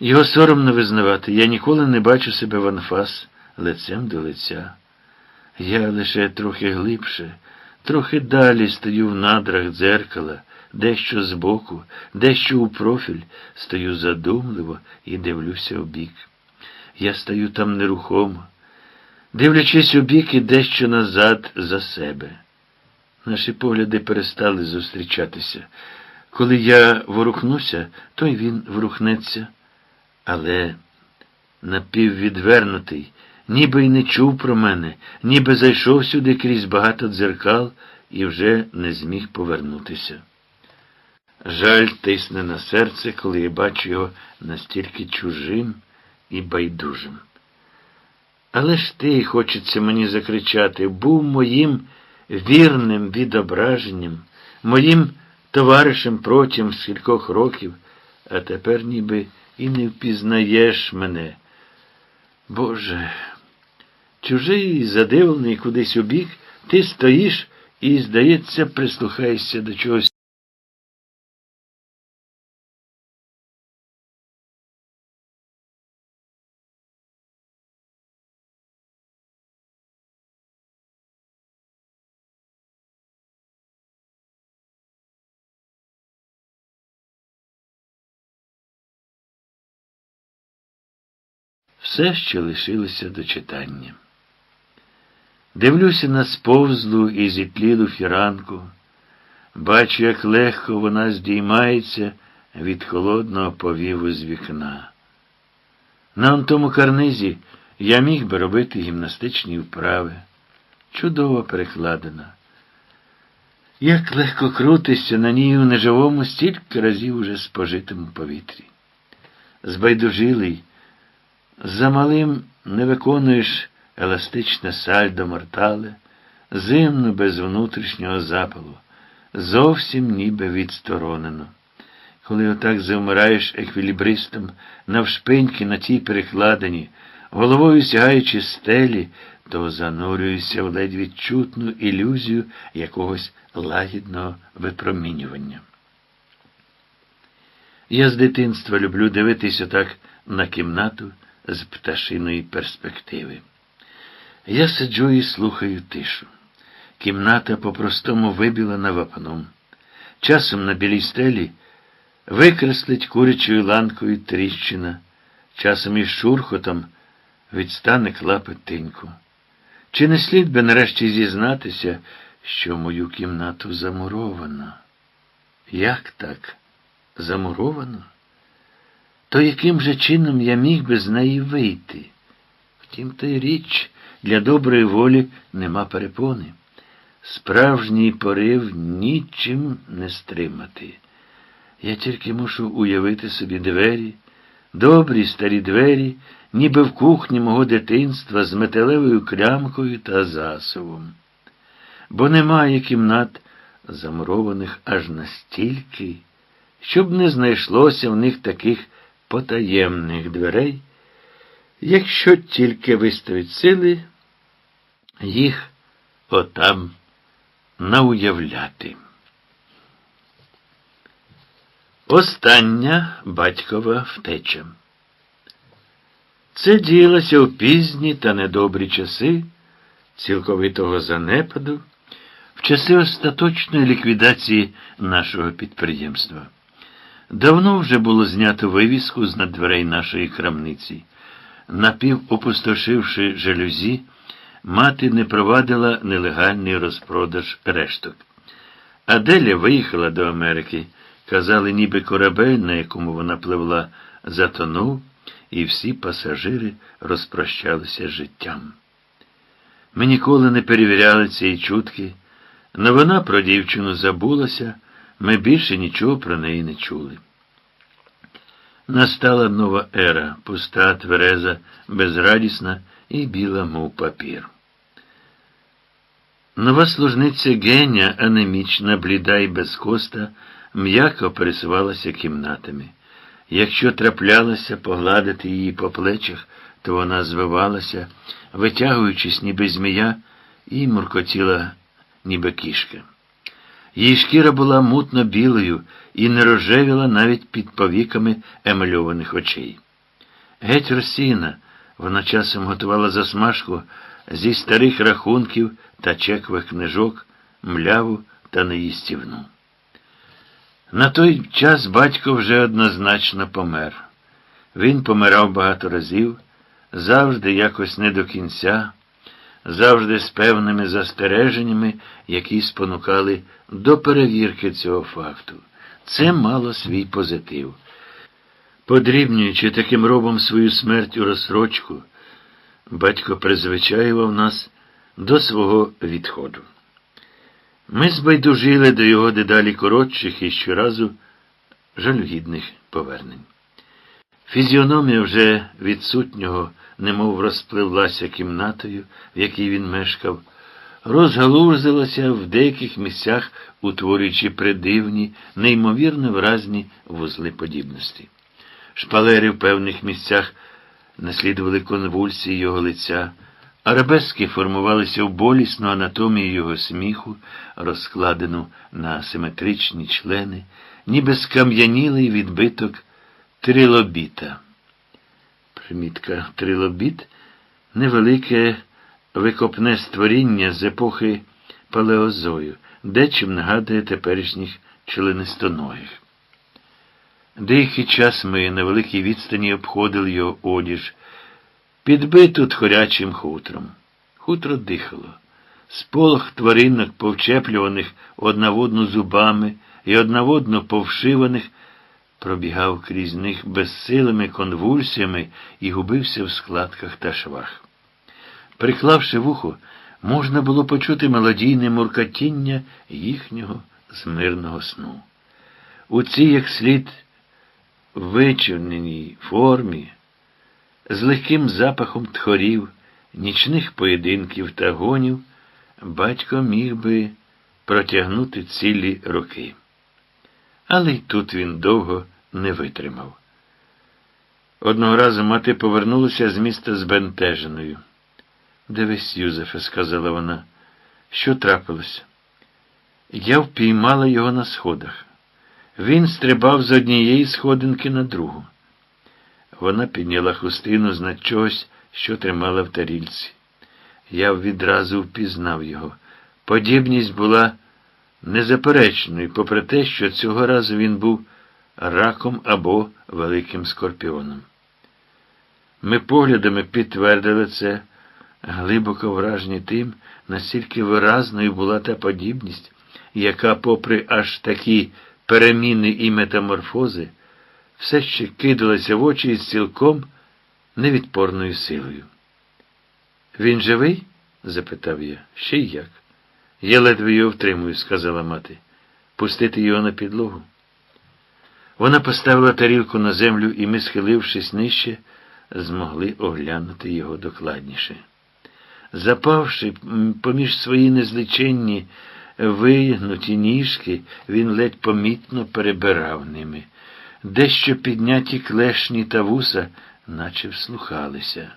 Його соромно визнавати, я ніколи не бачу себе в анфас лицем до лиця. Я лише трохи глибше, трохи далі стою в надрах дзеркала, дещо збоку, дещо у профіль, стою задумливо і дивлюся в бік. Я стою там нерухомо, дивлячись у бік і дещо назад за себе. Наші погляди перестали зустрічатися. Коли я ворухнуся, то й він ворухнеться, але напіввідвернутий, ніби й не чув про мене, ніби зайшов сюди крізь багато дзеркал і вже не зміг повернутися. Жаль тисне на серце, коли я бачу його настільки чужим і байдужим. Але ж ти, хочеться мені закричати, був моїм вірним відображенням, моїм товаришем протягом скількох років, а тепер ніби і не впізнаєш мене. Боже, чужий, задивлений кудись у бік, ти стоїш і, здається, прислухаєшся до чогось. Все ще лишилося до читання. Дивлюся на сповзлу і зітлілу фіранку, бачу, як легко вона здіймається від холодного повіву з вікна. На тому карнизі я міг би робити гімнастичні вправи. Чудово перекладена. Як легко крутишся на ній у неживому стільки разів уже спожитому повітрі. Збайдужилий, замалим не виконуєш еластичне сальдо мортале, зимно без внутрішнього запалу, зовсім ніби відсторонено. Коли отак завмираєш еквілібристом навшпиньки на тій перекладині, головою сягаючи стелі, то занурюєшся в ледь відчутну ілюзію якогось лагідного випромінювання. Я з дитинства люблю дивитися так на кімнату з пташиної перспективи. Я сиджу і слухаю тишу. Кімната по-простому вибілена вапном. Часом на білій стелі викреслить курячою ланкою тріщина, часом із шурхотом відстане клапоть тиньку. Чи не слід би нарешті зізнатися, що мою кімнату замуровано? Як так? Замуровано? То яким же чином я міг би з неї вийти? Втім, та й річ, для доброї волі нема перепони. Справжній порив нічим не стримати. Я тільки мушу уявити собі двері, добрі старі двері, ніби в кухні мого дитинства з металевою клямкою та засувом. Бо немає кімнат, замурованих аж настільки, щоб не знайшлося в них таких потаємних дверей, якщо тільки виставить сили, їх отам науявляти. Остання батькова втеча. Це діялося у пізні та недобрі часи цілковитого занепаду, в часи остаточної ліквідації нашого підприємства. Давно вже було знято вивіску з над дверей нашої крамниці. Напівопустошивши жалюзі, мати не провадила нелегальний розпродаж решток. Аделя виїхала до Америки. Казали, ніби корабель, на якому вона пливла, затонув, і всі пасажири розпрощалися життям. Ми ніколи не перевіряли цієї чутки. Новина про дівчину забулася, ми більше нічого про неї не чули. Настала нова ера, пуста, твереза, безрадісна і біла, мов папір. Нова служниця геня, анемічна, бліда і безкоста, м'яко пересувалася кімнатами. Якщо траплялося погладити її по плечах, то вона звивалася, витягуючись, ніби змія, і муркотіла, ніби кішка. Її шкіра була мутно білою і не рожевіла навіть під повіками емальованих очей. Геть розсіяна, вона часом готувала засмажку зі старих рахунків та чекових книжок, мляву та неїстівну. На той час батько вже однозначно помер. Він помирав багато разів, завжди якось не до кінця, завжди з певними застереженнями, які спонукали до перевірки цього факту. Це мало свій позитив. Подрібнюючи таким робом свою смерть у розсрочку, Батько призвичаював нас до свого відходу. Ми збайдужили до його дедалі коротших і щоразу жалюгідних повернень. Фізіономія вже відсутнього, немов розпливлася кімнатою, в якій він мешкав, розгалузилася в деяких місцях, утворюючи придивні, неймовірно вразні вузли подібності. Шпалери в певних місцях наслідували конвульсії його лиця, арабески формувалися в болісну анатомію його сміху, розкладену на симетричні члени, ніби скам'янілий відбиток трилобіта. Примітка трилобіт невелике викопне створіння з епохи палеозою, дечим нагадує теперішніх членистоногих. Деякий час ми на великій відстані обходили його одіж, підбиту тхорячим хутром. Хутро дихало. Сполох тваринок, повчеплюваних одна в одну зубами і одна в одну повшиваних, пробігав крізь них безсилими конвульсіями і губився в складках та швах. Приклавши вухо, можна було почути мелодійне муркатіння їхнього змирного сну. У цій, як слід, вичорненій формі, з легким запахом тхорів, нічних поєдинків та гонів, батько міг би протягнути цілі роки. Але й тут він довго не витримав. Одного разу мати повернулася з міста збентеженою. Дивись, Юзефе, сказала вона, що трапилося? Я впіймала його на сходах. Він стрибав з однієї сходинки на другу. Вона підняла хустину з чогось, що тримала в тарільці. Я відразу впізнав його. Подібність була незаперечною, попри те, що цього разу він був раком або великим скорпіоном. Ми поглядами підтвердили це, глибоко вражені тим, наскільки виразною була та подібність, яка, попри аж такі переміни і метаморфози, все ще кидалася в очі із цілком невідпорною силою. Він живий? запитав я. Ще й як. Я ледве його втримую, сказала мати. Пустити його на підлогу. Вона поставила тарілку на землю, і ми, схилившись нижче, змогли оглянути його докладніше. Запавши поміж свої незліченні вигнуті ніжки, він ледь помітно перебирав ними. Дещо підняті клешні та вуса, наче вслухалися.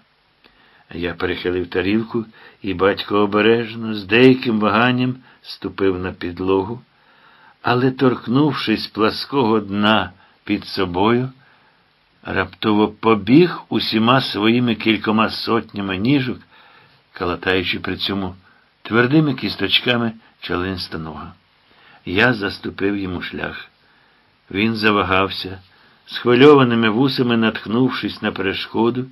Я перехилив тарілку, і батько обережно, з деяким ваганням, ступив на підлогу, але, торкнувшись плаского дна під собою, раптово побіг усіма своїми кількома сотнями ніжок, калатаючи при цьому твердими кісточками чолинста нога. Я заступив йому шлях. Він завагався, схвильованими вусами натхнувшись на перешкоду,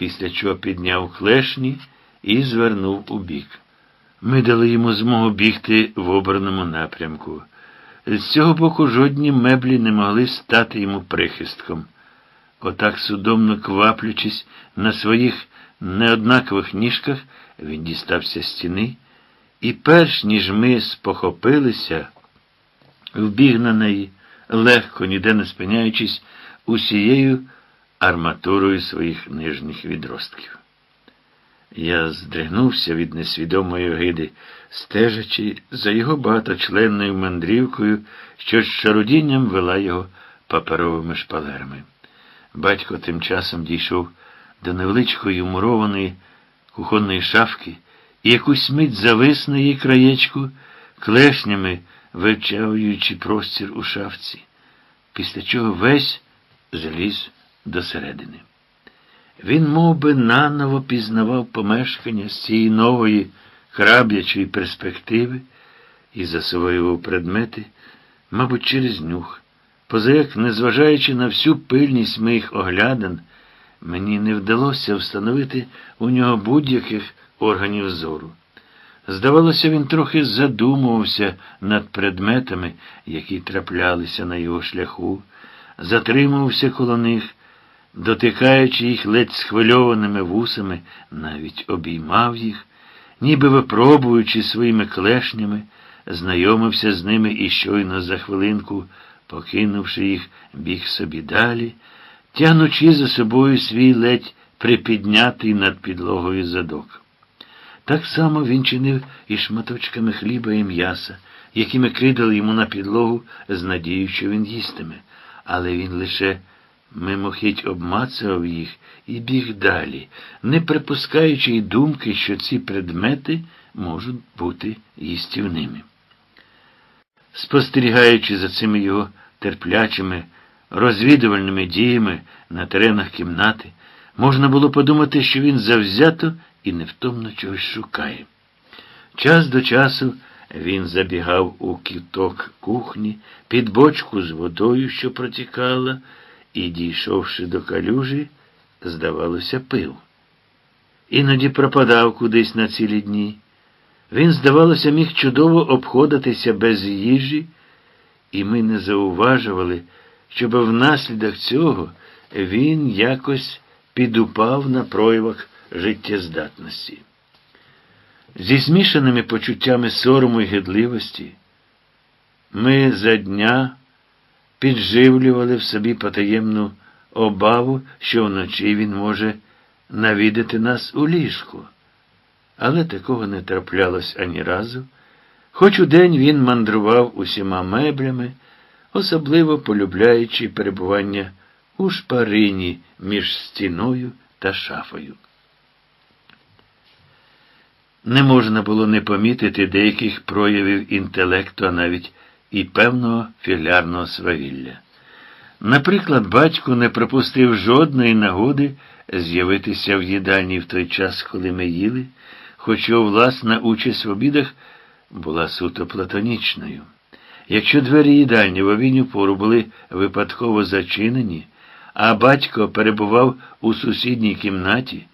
після чого підняв клешні і звернув у бік. Ми дали йому змогу бігти в обраному напрямку. З цього боку жодні меблі не могли стати йому прихистком. Отак, судомно кваплючись на своїх неоднакових ніжках, він дістався стіни, і перш ніж ми спохопилися, вбіг на неї, легко, ніде не спиняючись, усією арматурою своїх нижніх відростків. Я здригнувся від несвідомої огиди, стежачи за його багаточленною мандрівкою, що з шарудінням вела його паперовими шпалерами. Батько тим часом дійшов до невеличкої мурованої кухонної шафки і якусь мить завис на її краєчку, клешнями вивчаючи простір у шафці, після чого весь заліз досередини. Він мов би, наново пізнавав помешкання з цієї нової краб'ячої перспективи і засвоював предмети, мабуть, через нюх. Позаяк, незважаючи на всю пильність моїх оглядан, мені не вдалося встановити у нього будь-яких органів зору. Здавалося, він трохи задумувався над предметами, які траплялися на його шляху, затримувався коло них дотикаючи їх ледь схвильованими вусами, навіть обіймав їх, ніби випробуючи своїми клешнями, знайомився з ними і щойно за хвилинку, покинувши їх, біг собі далі, тягнучи за собою свій ледь припіднятий над підлогою задок. Так само він чинив і шматочками хліба і м'яса, якими кидали йому на підлогу з надією, що він їстиме, але він лише мимохідь обмацував їх і біг далі, не припускаючи й думки, що ці предмети можуть бути їстівними. Спостерігаючи за цими його терплячими, розвідувальними діями на теренах кімнати, можна було подумати, що він завзято і невтомно чогось шукає. Час до часу він забігав у кіток кухні під бочку з водою, що протікала, і, дійшовши до калюжі, здавалося, пив. Іноді пропадав кудись на цілі дні. Він, здавалося, міг чудово обходитися без їжі, і ми не зауважували, щоб внаслідок цього він якось підупав на проявах життєздатності. Зі змішаними почуттями сорому і гидливості ми за дня підживлювали в собі потаємну обаву, що вночі він може навідати нас у ліжку. Але такого не траплялось ані разу, хоч удень він мандрував усіма меблями, особливо полюбляючи перебування у шпарині між стіною та шафою. Не можна було не помітити деяких проявів інтелекту, а навіть і певного філярного свавілля. Наприклад, батько не пропустив жодної нагоди з'явитися в їдальні в той час, коли ми їли, хоч його власна участь в обідах була суто платонічною. Якщо двері їдальні в обідню пору були випадково зачинені, а батько перебував у сусідній кімнаті,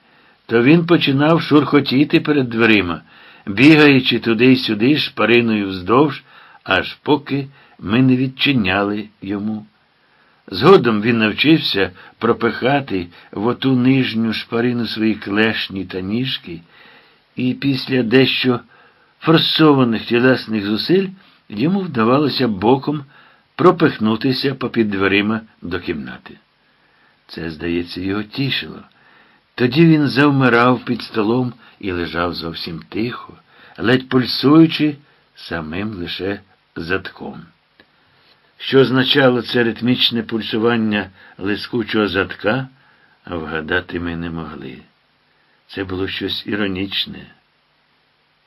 то він починав шурхотіти перед дверима, бігаючи туди й сюди шпариною вздовж, аж поки ми не відчиняли йому. Згодом він навчився пропихати в оту нижню шпарину свої клешні та ніжки, і після дещо форсованих тілесних зусиль йому вдавалося боком пропихнутися попід дверима до кімнати. Це, здається, його тішило. Тоді він завмирав під столом і лежав зовсім тихо, ледь пульсуючи самим лише задком. Що означало це ритмічне пульсування лискучого задка, вгадати ми не могли. Це було щось іронічне,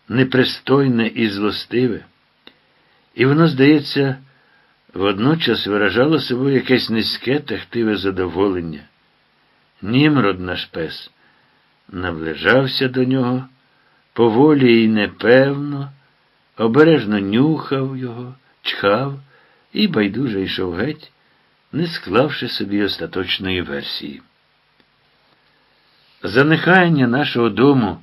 непристойне і злостиве, і воно, здається, водночас виражало собою якесь низьке тахтиве задоволення. Німрод наш пес наближався до нього, поволі і непевно, обережно нюхав його, чхав і байдуже йшов геть, не склавши собі остаточної версії. Занехання нашого дому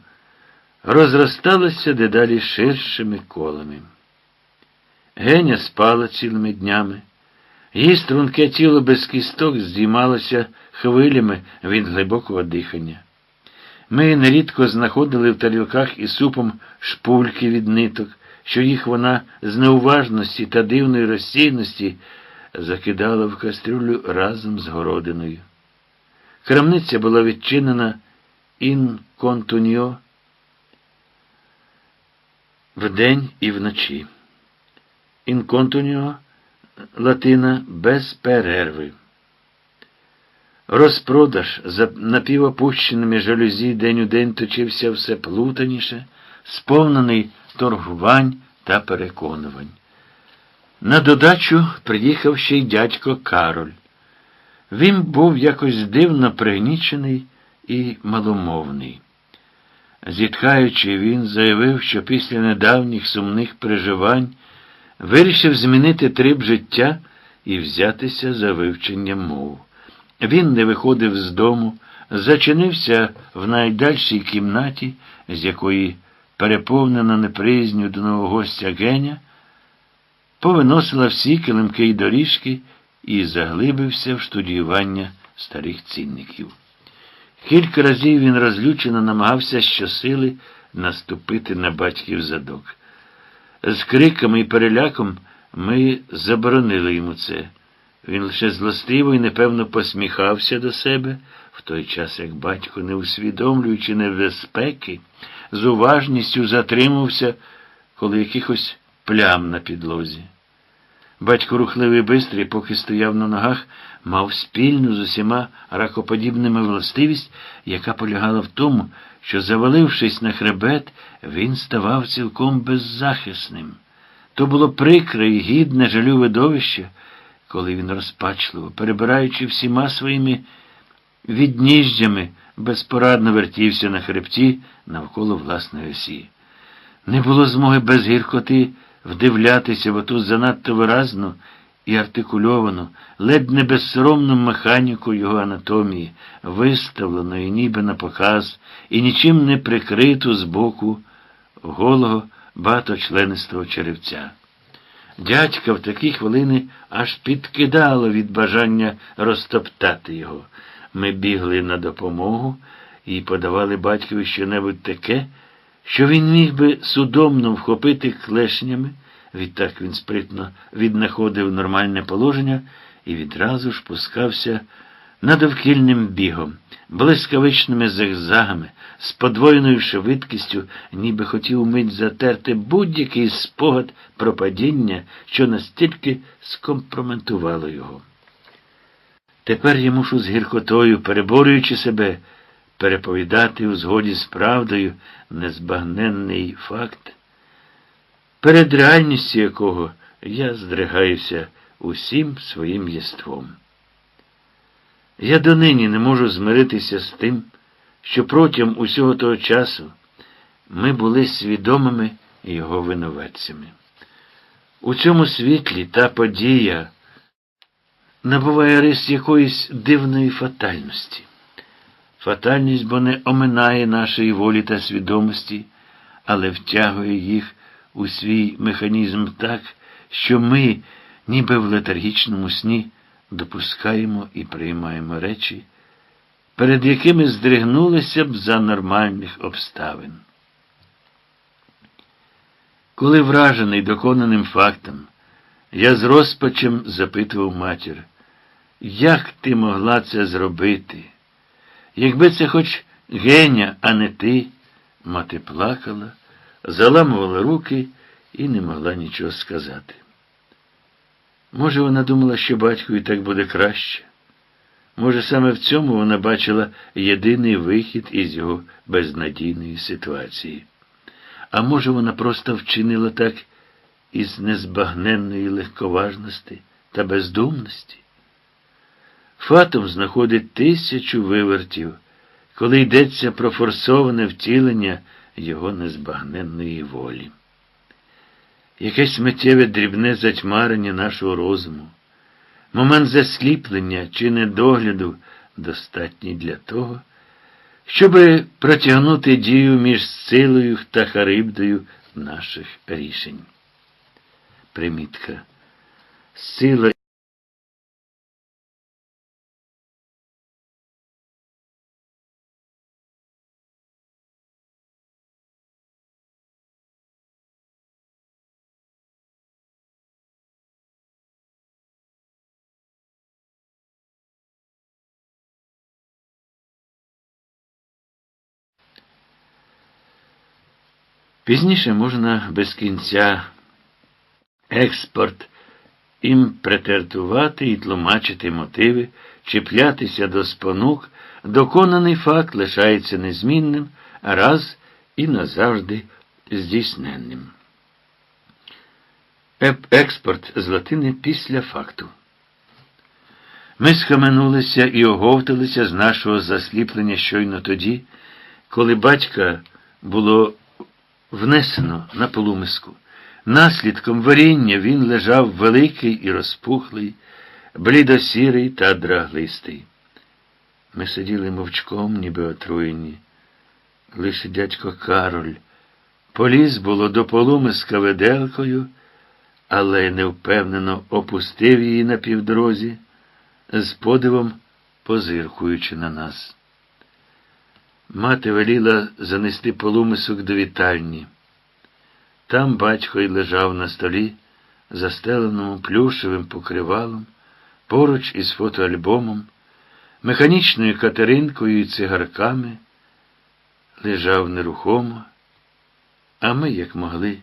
розросталося дедалі ширшими колами. Геня спала цілими днями. Її струнке тіло без кісток здіймалося хвилями від глибокого дихання. Ми нерідко знаходили в тарілках із супом шпульки від ниток, що їх вона з неуважності та дивної розсійності закидала в кастрюлю разом з городиною. Крамниця була відчинена ін контуньо вдень і вночі. Ін контуньо латина без перерви. Розпродаж за напівопущеними жалюзі день у день точився все плутаніше, сповнений торгувань та переконувань. На додачу приїхав ще й дядько Кароль. Він був якось дивно пригнічений і маломовний. Зітхаючи, він заявив, що після недавніх сумних переживань вирішив змінити триб життя і взятися за вивчення мов. Він не виходив з дому, зачинився в найдальшій кімнаті, з якої, переповнена неприязню до нового гостя Геня, повиносила всі килимки й доріжки і заглибився в штудіювання старих цінників. Кілька разів він розлючено намагався щосили наступити на батьків задок. З криками і переляком ми заборонили йому це. Він лише злостиво і непевно посміхався до себе, в той час як батько, не усвідомлюючи небезпеки, з уважністю затримався коло якихось плям на підлозі. Батько рухливий бистрий, поки стояв на ногах, мав спільну з усіма ракоподібними властивість, яка полягала в тому, що, завалившись на хребет, він ставав цілком беззахисним. То було прикре і гідне жалю видовище, коли він розпачливо, перебираючи всіма своїми відніжджями, безпорадно вертівся на хребті навколо власної осі. Не було змоги без гіркоти вдивлятися в оту занадто виразну і артикульовану, ледь не безсоромну механіку його анатомії, виставленої ніби на показ і нічим не прикриту з боку голого багаточленистого черевця. Дядька в такі хвилини аж підкидало від бажання розтоптати його. Ми бігли на допомогу і подавали батькові щонебудь таке, що він міг би судомно вхопити клешнями, відтак він спритно віднаходив нормальне положення і відразу ж пускався надовкільним бігом, блискавичними зигзагами, з подвоєною швидкістю, ніби хотів мить затерти будь-який спогад про падіння, що настільки скомпрометувало його. Тепер я мушу з гіркотою, переборюючи себе, переповідати у згоді з правдою незбагненний факт, перед реальністю якого я здригаюся усім своїм єством. Я донині не можу змиритися з тим, що протягом усього того часу ми були свідомими його винуватцями. У цьому світлі та подія набуває рис якоїсь дивної фатальності. Фатальність, бо не оминає нашої волі та свідомості, але втягує їх у свій механізм так, що ми, ніби в летаргічному сні, допускаємо і приймаємо речі, перед якими здригнулися б за нормальних обставин. Коли вражений доконаним фактом, я з розпачем запитував матір, як ти могла це зробити? Якби це хоч геня, а не ти, мати плакала, заламувала руки і не могла нічого сказати. Може, вона думала, що батькові так буде краще. Може, саме в цьому вона бачила єдиний вихід із його безнадійної ситуації. А може, вона просто вчинила так із незбагненної легковажності та бездумності. Фатум знаходить тисячу вивертів, коли йдеться про форсоване втілення його незбагненної волі. Якесь миттєве дрібне затьмарення нашого розуму, момент засліплення чи недогляду достатній для того, щоб протягнути дію між силою та харибдою наших рішень. Примітка. Сила Пізніше можна без кінця експорт імпретертувати і тлумачити мотиви, чіплятися до спонук, доконаний факт лишається незмінним, раз і назавжди здійсненним. Експорт з латини після факту. Ми схаменулися і оговталися з нашого засліплення щойно тоді, коли батька було внесено на полумиску. Наслідком варіння він лежав великий і розпухлий, блідосірий та драглистий. Ми сиділи мовчком, ніби отруєні. Лише дядько Кароль поліз було до полумиска веделкою, але невпевнено опустив її на півдорозі, з подивом позиркуючи на нас. Мати веліла занести полумисок до вітальні. Там батько й лежав на столі, застеленому плюшевим покривалом, поруч із фотоальбомом, механічною катеринкою і цигарками, лежав нерухомо, а ми, як могли,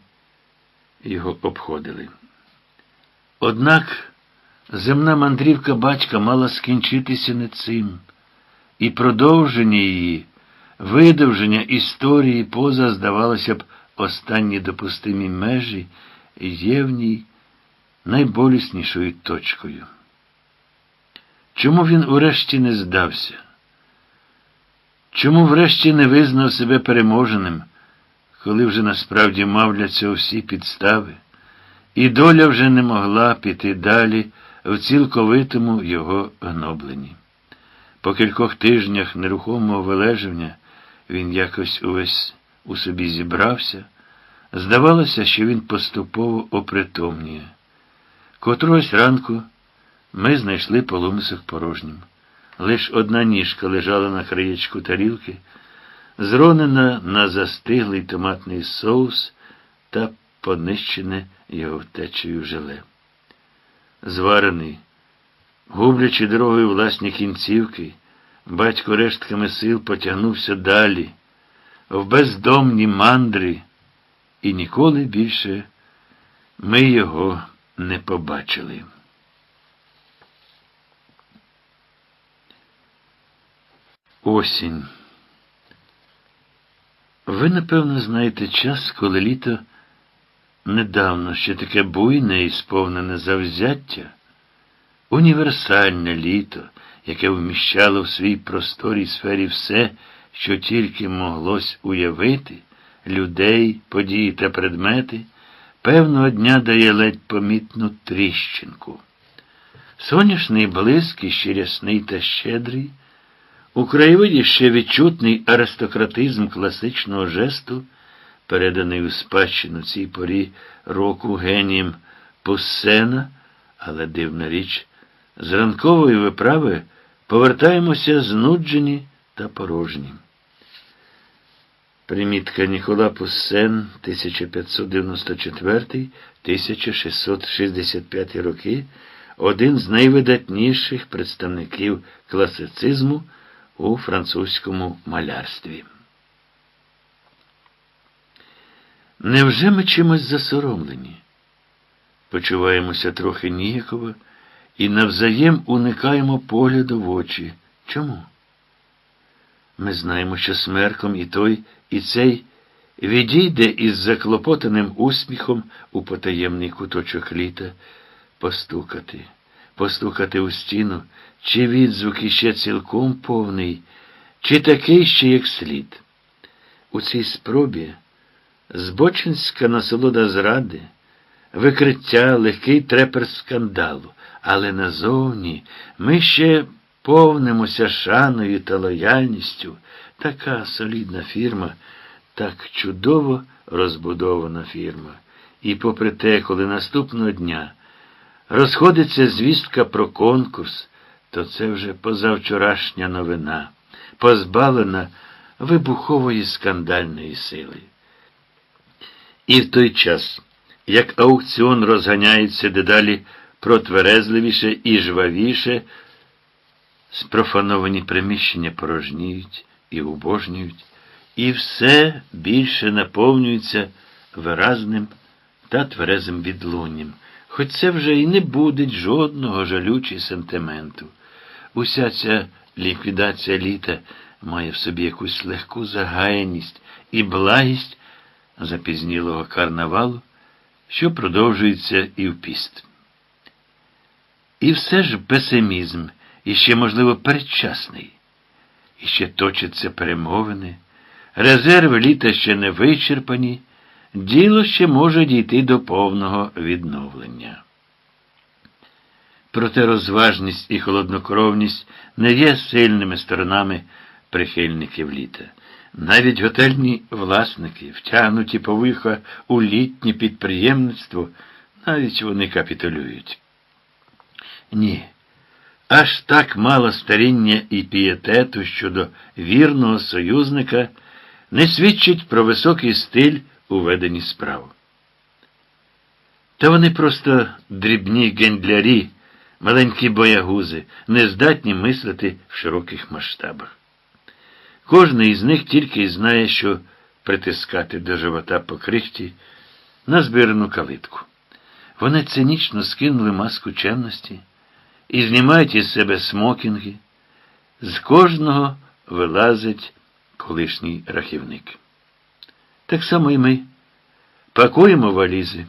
його обходили. Однак земна мандрівка батька мала скінчитися не цим, і продовження її, видовження історії поза, здавалося б, останні допустимі межі є в ній найболіснішою точкою. Чому він урешті не здався? Чому врешті не визнав себе переможеним, коли вже насправді мав для цього всі підстави, і доля вже не могла піти далі в цілковитому його гнобленні? По кількох тижнях нерухомого вилеження він якось увесь у собі зібрався. Здавалося, що він поступово опритомніє. Котрогось ранку ми знайшли полумисок порожнім. Лиш одна ніжка лежала на краєчку тарілки, зронена на застиглий томатний соус та понищене його втечею желе. Зварений, гублячи дорогою власні кінцівки, батько рештками сил потягнувся далі, в бездомні мандри, і ніколи більше ми його не побачили. Осінь. Ви, напевно, знаєте час, коли літо недавно ще таке буйне і сповнене завзяття, універсальне літо, яке вміщало в своїй просторій сфері все, що тільки моглось уявити, людей, події та предмети, певного дня дає ледь помітну тріщинку. Соняшний блиск, ще рясний та щедрий. У краєвиді ще відчутний аристократизм класичного жесту, переданий у спадщину цій порі року генієм Пуссена, але дивна річ, з ранкової виправи повертаємося знуджені та порожні. Примітка Нікола Пуссен 1594-1665 роки, один з найвидатніших представників класицизму у французькому малярстві. Невже ми чимось засоромлені? Почуваємося трохи ніяково і навзаєм уникаємо погляду в очі. Чому? Ми знаємо, що смерком і той, і цей відійде із заклопотаним усміхом у потаємний куточок літа постукати постукати у стіну, чи відзвук іще цілком повний, чи такий ще як слід. У цій спробі збочинська насолода зради, викриття, легкий трепер скандалу, але назовні ми ще повнимося шаною та лояльністю. Така солідна фірма, так чудово розбудована фірма. І попри те, коли наступного дня розходиться звістка про конкурс, то це вже позавчорашня новина, позбавлена вибухової скандальної сили. І в той час, як аукціон розганяється дедалі протверезливіше і жвавіше, спрофановані приміщення порожніють і убожнюють, і все більше наповнюється виразним та тверезим відлунням. Хоч це вже і не буде жодного жалю чи сентименту. Уся ця ліквідація літа має в собі якусь легку загаяність і благість запізнілого карнавалу, що продовжується і в піст. І все ж песимізм, і ще, можливо, передчасний, і ще точаться перемовини, резерви літа ще не вичерпані діло ще може дійти до повного відновлення. Проте розважність і холоднокровність не є сильними сторонами прихильників літа. Навіть готельні власники, втягнуті повиха у літнє підприємництво, навіть вони капітулюють. Ні, аж так мало старіння і пієтету щодо вірного союзника не свідчить про високий стиль у веденні справ. Та вони просто дрібні гендлярі, маленькі боягузи, нездатні мислити в широких масштабах. Кожний із них тільки й знає, що притискати до живота по крихті на збирану калитку. Вони цинічно скинули маску чемності і знімають із себе смокінги. З кожного вилазить колишній рахівник. Так само і ми пакуємо валізи.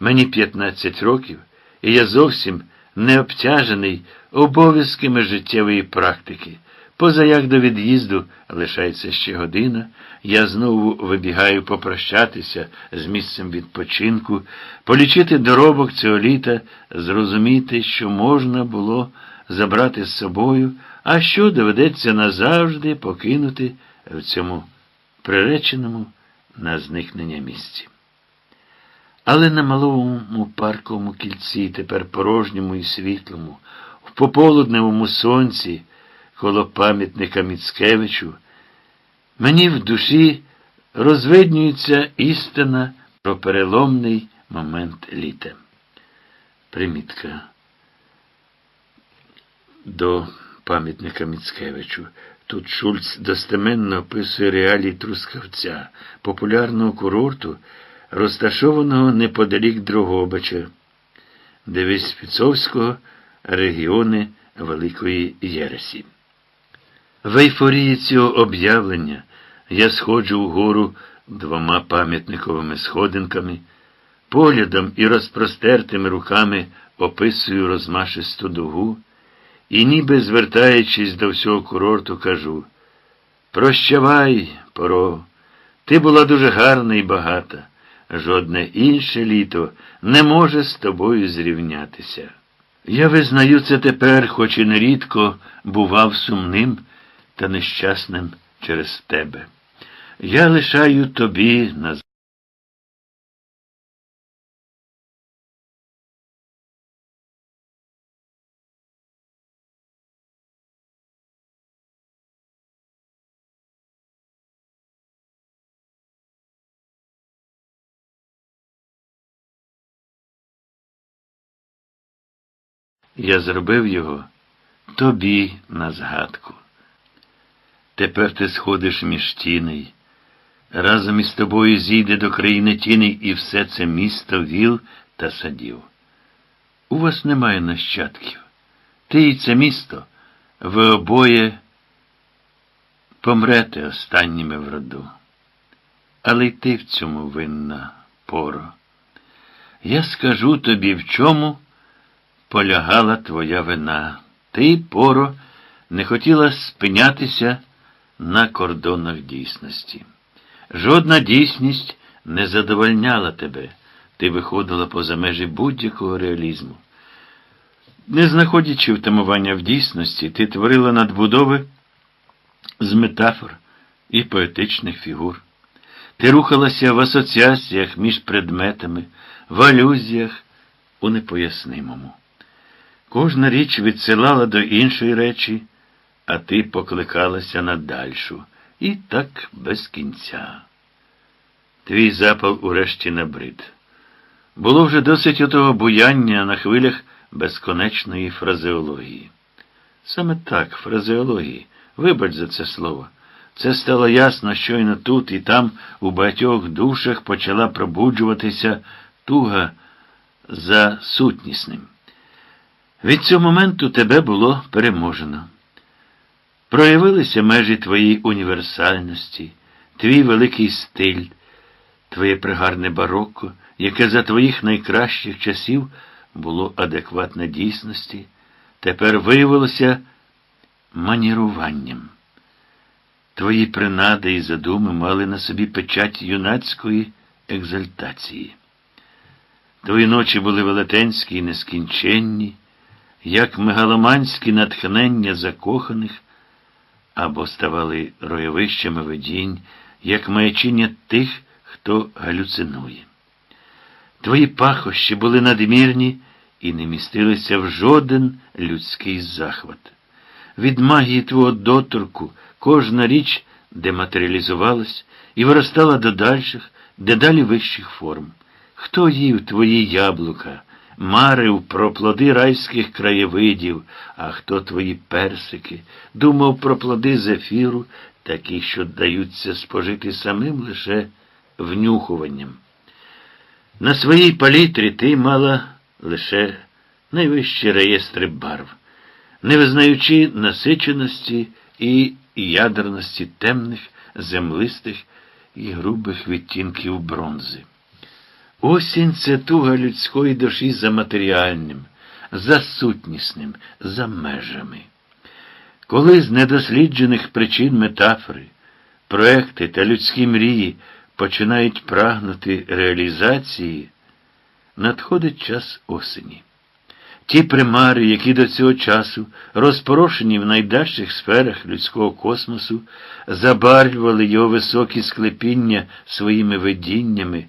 Мені 15 років, і я зовсім не обтяжений обов'язками життєвої практики. Поза як до від'їзду лишається ще година, я знову вибігаю попрощатися з місцем відпочинку, полічити доробок цього літа, зрозуміти, що можна було забрати з собою, а що доведеться назавжди покинути в цьому приреченому на зникнення місці. Але на малому парковому кільці, тепер порожньому і світлому, в пополудневому сонці, коло пам'ятника Міцкевичу, мені в душі розвиднюється істина про переломний момент літа. Примітка. До пам'ятника Міцкевичу. Тут Шульц достеменно описує реалії Трускавця, популярного курорту, розташованого неподалік Дрогобича, Девиспіцовського регіони Великої Єресі. В ейфорії цього об'явлення я сходжу вгору двома пам'ятниковими сходинками, поглядом і розпростертими руками описую розмашисту дугу і, ніби звертаючись до всього курорту, кажу Прощавай, поро, ти була дуже гарна і багата. Жодне інше літо не може з тобою зрівнятися. Я визнаю це тепер, хоч і нерідко бував сумним та нещасним через тебе. Я лишаю тобі на Я зробив його тобі на згадку. Тепер ти сходиш між тіней. Разом із тобою зійде до країни тіней і все це місто віл та садів. У вас немає нащадків. Ти і це місто, ви обоє помрете останніми в роду. Але й ти в цьому винна, поро. Я скажу тобі, в чому полягала твоя вина. Ти, поро, не хотіла спинятися на кордонах дійсності. Жодна дійсність не задовольняла тебе, ти виходила поза межі будь-якого реалізму. Не знаходячи втамування в дійсності, ти творила надбудови з метафор і поетичних фігур. Ти рухалася в асоціаціях між предметами, в алюзіях у непояснимому. Кожна річ відсилала до іншої речі, а ти покликалася на дальшу. І так без кінця. Твій запал урешті набрид. Було вже досить отого буяння на хвилях безконечної фразеології. Саме так, фразеології, вибач за це слово. Це стало ясно, щойно тут і там у багатьох душах почала пробуджуватися туга за сутнісним. Від цього моменту тебе було переможено. Проявилися межі твоєї універсальності, твій великий стиль, твоє пригарне барокко, яке за твоїх найкращих часів було адекватне дійсності, тепер виявилося маніруванням. Твої принади і задуми мали на собі печать юнацької екзальтації. Твої ночі були велетенські і нескінченні як мегаломанські натхнення закоханих, або ставали роєвищами видінь, як маячіння тих, хто галюцинує. Твої пахощі були надмірні і не містилися в жоден людський захват. Від магії твого доторку кожна річ дематеріалізувалась і виростала до дальших, дедалі вищих форм. Хто їв твої яблука, марив про плоди райських краєвидів, а хто твої персики, думав про плоди зефіру, такі, що даються спожити самим лише внюхуванням. На своїй палітрі ти мала лише найвищі реєстри барв, не визнаючи насиченості і ядерності темних, землистих і грубих відтінків бронзи. Осінь це туга людської душі за матеріальним, за сутнісним, за межами. Коли з недосліджених причин метафори, проекти та людські мрії починають прагнути реалізації, надходить час осені. Ті примари, які до цього часу, розпорошені в найдальших сферах людського космосу, забарвлювали його високі склепіння своїми видіннями,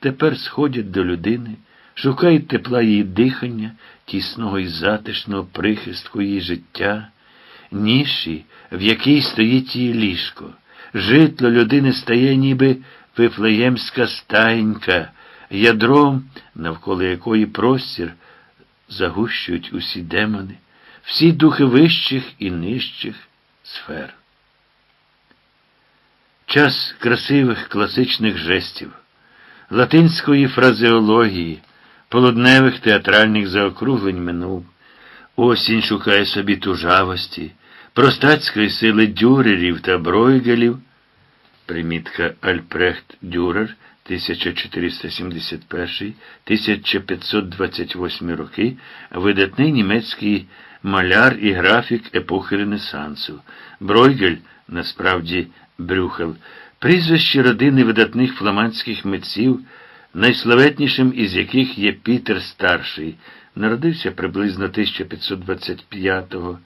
тепер сходять до людини, шукають тепла її дихання, тісного і затишного прихистку її життя, ніші, в якій стоїть її ліжко. Житло людини стає ніби вифлеємська стаєнька, ядром, навколо якої простір загущують усі демони, всі духи вищих і нижчих сфер. Час красивих класичних жестів, латинської фразеології, полудневих театральних заокруглень минув, осінь шукає собі тужавості, простацької сили дюрерів та бройгелів, примітка Альпрехт Дюрер 1471-1528 роки, видатний німецький маляр і графік епохи Ренесансу. Бройгель, насправді Брюхел, прізвище родини видатних фламандських митців, найславетнішим із яких є Пітер Старший, народився приблизно 1525-го,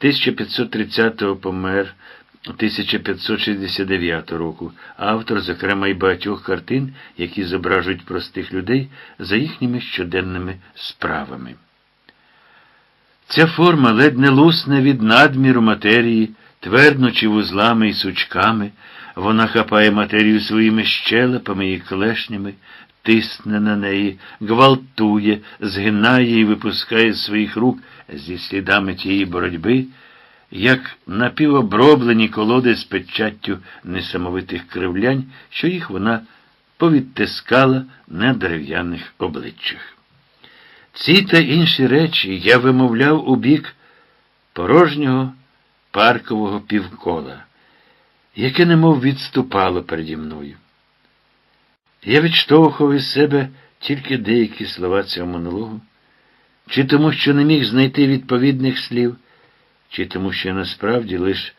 1530-го помер. 1569 року, автор, зокрема, й багатьох картин, які зображують простих людей за їхніми щоденними справами. Ця форма ледь не лусне від надміру матерії, твердночі вузлами і сучками, вона хапає матерію своїми щелепами і клешнями, тисне на неї, гвалтує, згинає і випускає з своїх рук зі слідами тієї боротьби як напівоброблені колоди з печаттю несамовитих кривлянь, що їх вона повідтискала на дерев'яних обличчях. Ці та інші речі я вимовляв у бік порожнього паркового півкола, яке немов відступало переді мною. Я відштовхував із себе тільки деякі слова цього монологу, чи тому, що не міг знайти відповідних слів чи тому, що насправді лише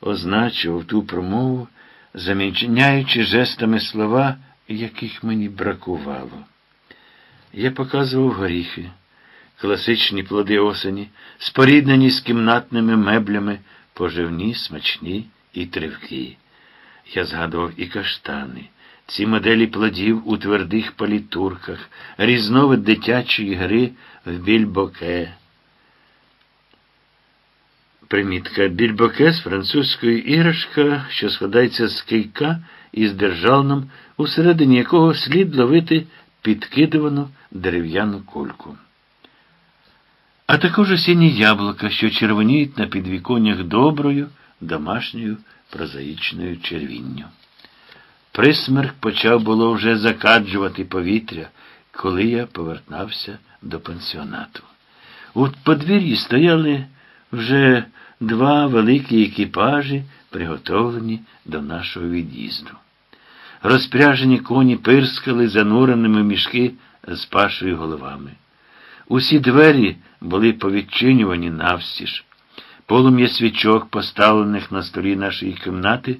означував ту промову, заміняючи жестами слова, яких мені бракувало. Я показував горіхи, класичні плоди осені, споріднені з кімнатними меблями, поживні, смачні і тривкі. Я згадував і каштани, ці моделі плодів у твердих палітурках, різновид дитячої гри в більбоке. Примітка більбоке з французької іграшка, що складається з кийка із державном, усередині якого слід ловити підкидувану дерев'яну кульку. А також осінні яблука, що червоніють на підвіконнях доброю, домашньою прозаїчною червінню. Присмерк почав було вже закаджувати повітря, коли я повертався до пансіонату. У подвір'ї стояли вже два великі екіпажі, приготовлені до нашого від'їзду. Розпряжені коні пирскали зануреними мішки з пашою головами. Усі двері були повідчинювані навстіж. Полум'я свічок, поставлених на столі нашої кімнати,